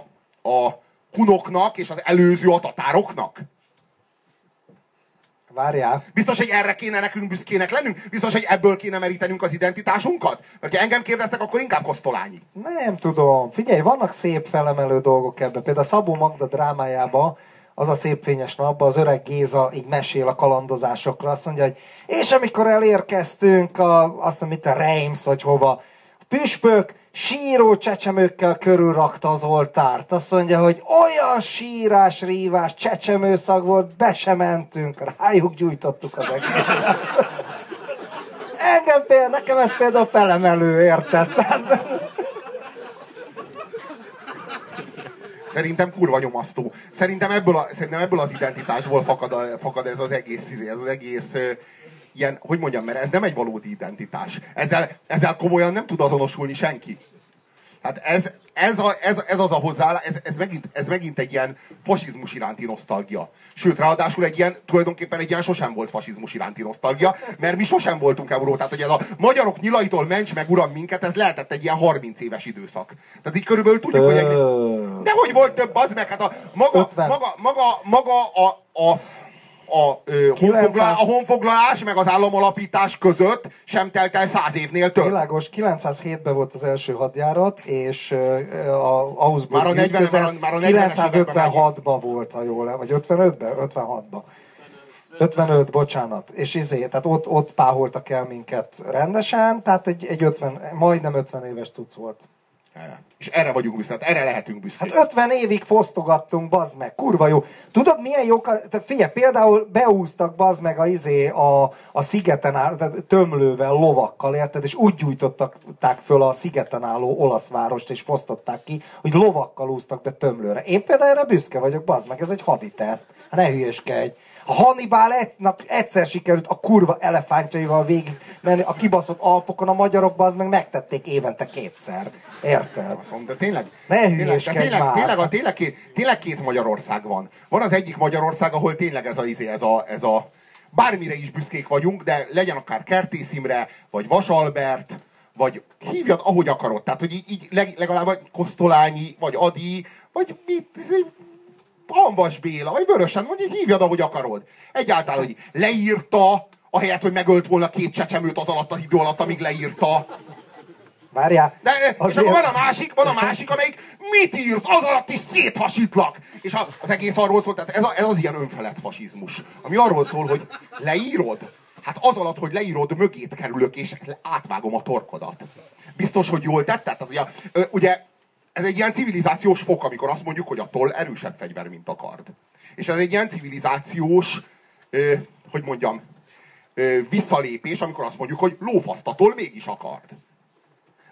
a hunoknak és az előző a tatároknak? Várjál. Biztos, hogy erre kéne nekünk büszkének lennünk? Biztos, hogy ebből kéne merítenünk az identitásunkat? Mert ha engem kérdeztek, akkor inkább Kosztolányi. Nem tudom. Figyelj, vannak szép felemelő dolgok ebben. Például a Szabó Magda drámájában az a szép fényes napban az öreg Géza így mesél a kalandozásokra. Azt mondja, hogy és amikor elérkeztünk a, azt mondja, mit a Reims, vagy hova, a püspök síró csecsemőkkel körülrakta az oltárt. Azt mondja, hogy olyan sírás, rívás, csecsemőszag volt, be sem mentünk, rájuk gyújtottuk az egészet. Engem például, nekem ez például felemelő, érted? Tehát Szerintem kurva nyomasztó. Szerintem ebből, a, szerintem ebből az identitásból fakad, a, fakad ez az egész, izé, ez az egész ilyen, hogy mondjam, mert ez nem egy valódi identitás. Ezzel, ezzel komolyan nem tud azonosulni senki. Hát ez, ez, a, ez, ez az a hozzáállás, ez, ez, megint, ez megint egy ilyen fasizmus iránti nosztalgia. Sőt, ráadásul egy ilyen, tulajdonképpen egy ilyen sosem volt fasizmus iránti nosztalgia, mert mi sosem voltunk euró. Tehát, hogy ez a magyarok nyilaitól ments meg uram minket, ez lehetett egy ilyen 30 éves időszak. Tehát így körülbelül tudjuk, hogy egy, De hogy volt több, az meg? Hát a maga, 50. maga, maga, maga a, a, a, ö, 900 honfoglalás, a honfoglalás meg az államalapítás között sem telt el száz évnél több. Világos, 907-ben volt az első hadjárat, és a Augsburg Már a 40 ütközet már a- már a 40-es években 956-ban volt, ha jól, vagy 55-ben? 56-ban. 55, bocsánat. És izé, tehát ott, ott páholtak el minket rendesen, tehát egy, egy 50, majdnem 50 éves cucc volt. És erre vagyunk büszkék, erre lehetünk büszkék. Hát 50 évig fosztogattunk, bazd meg, kurva jó. Tudod, milyen jók, a- tehát figyelj, például beúztak, bazd meg a, izé, a, a szigeten áll, tehát tömlővel, lovakkal, érted, és úgy gyújtották föl a szigeten álló olasz várost, és fosztották ki, hogy lovakkal úztak be tömlőre. Én például erre büszke vagyok, bazd meg, ez egy haditer. Ne hülyeskedj. A Hannibal egyszer sikerült a kurva elefántjaival végig menni a kibaszott Alpokon, a magyarok az meg megtették évente kétszer. Érted? De tényleg, Ne tényleg, de tényleg, már. tényleg, a, tényleg, két, tényleg két Magyarország van. Van az egyik Magyarország, ahol tényleg ez a, izé, ez a, ez a bármire is büszkék vagyunk, de legyen akár Kertész Imre, vagy Vasalbert, vagy hívjad, ahogy akarod. Tehát, hogy így, így leg- legalább vagy Kosztolányi, vagy Adi, vagy mit, Hanvas Béla, vagy Vörösen, vagy így hívjad, ahogy akarod. Egyáltalán, hogy leírta, ahelyett, hogy megölt volna két csecsemőt az alatt az idő alatt, amíg leírta. Várjál. De, és akkor van a másik, van a másik, amelyik mit írsz, az alatt is széthasítlak. És az egész arról szól, tehát ez, a, ez az ilyen önfelett fasizmus, ami arról szól, hogy leírod, hát az alatt, hogy leírod, mögét kerülök, és átvágom a torkodat. Biztos, hogy jól tetted? Tehát ugye, ugye ez egy ilyen civilizációs fok, amikor azt mondjuk, hogy a toll erősebb fegyver, mint a kard. És ez egy ilyen civilizációs, ö, hogy mondjam, ö, visszalépés, amikor azt mondjuk, hogy lófasztatól mégis a kard.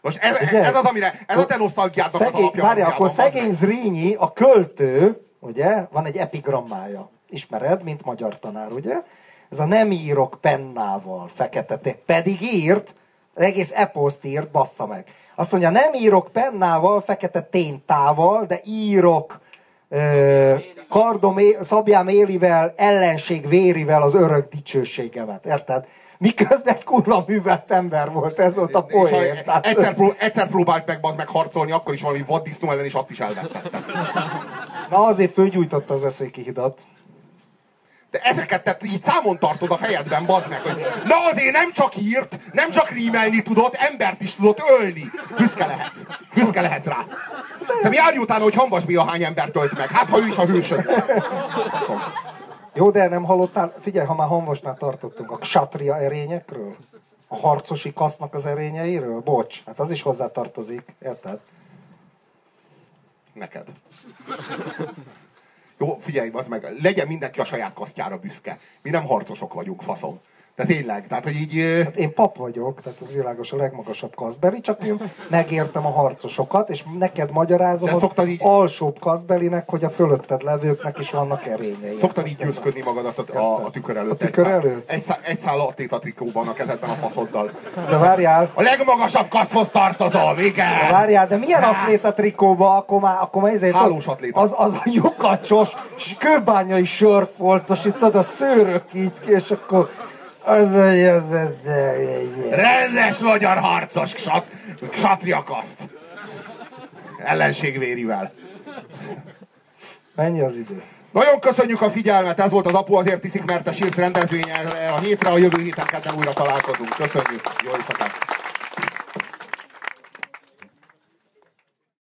Most ez, Ugye? ez az, amire, ez a te nosztalgiádnak az alapja. várjál, akkor szegény. Zrínyi, a költő, ugye, van egy epigrammája. Ismered, mint magyar tanár, ugye? Ez a nem írok pennával, fekete Pedig írt, egész eposzt írt, bassza meg. Azt mondja, nem írok pennával, fekete téntával, de írok ö, kardom, szabjám élivel, ellenség vérivel az örök dicsőségemet. Érted? Miközben egy kurva művelt ember volt, ez volt a poén. Egyszer, pró, egyszer próbált meg bazd meg harcolni, akkor is valami vaddisznó ellen, és azt is elvesztette. Na azért fölgyújtotta az eszéki hidat. De ezeket te így számon tartod a fejedben, bazd meg, hogy na azért nem csak írt, nem csak rímelni tudott, embert is tudott ölni. Büszke lehetsz. Büszke lehetsz rá. Szerintem járj utána, hogy Hanvas Béla hány embert ölt meg. Hát, ha ő is a hősöd. Jó, de nem hallottál, figyelj, ha már Hanvasnál tartottunk, a ksatria erényekről? A harcosi kasznak az erényeiről? Bocs, hát az is hozzá tartozik, érted? Neked. Jó, figyelj, az meg, legyen mindenki a saját kasztjára büszke. Mi nem harcosok vagyunk, faszom. De tényleg, tehát, hogy így... Hát én pap vagyok, tehát ez világos a legmagasabb kasztbeli, csak én megértem a harcosokat, és neked magyarázom De az így- alsóbb kasztbelinek, hogy a fölötted levőknek is vannak erényei. Szoktad így győzködni magadat a, a, a tükör előtt. A tükör egy előtt? Egy, szál, egy szál atléta trikóban a kezedben a faszoddal. De várjál, A legmagasabb kaszhoz tartozol, igen! Várjál, de milyen atléta trikóba, akkor már, akkor már ezért, Hálós atléta. Az, az a lyukacsos, kőbányai sörfoltos, itt a szőrök így és akkor az a Rendes magyar harcos ksat, ksatriakaszt. Ellenségvérivel. Mennyi az idő? Nagyon köszönjük a figyelmet, ez volt az Apu azért iszik, mert a sírsz rendezvénye a hétre, a jövő héten kedden újra találkozunk. Köszönjük, jó éjszakát!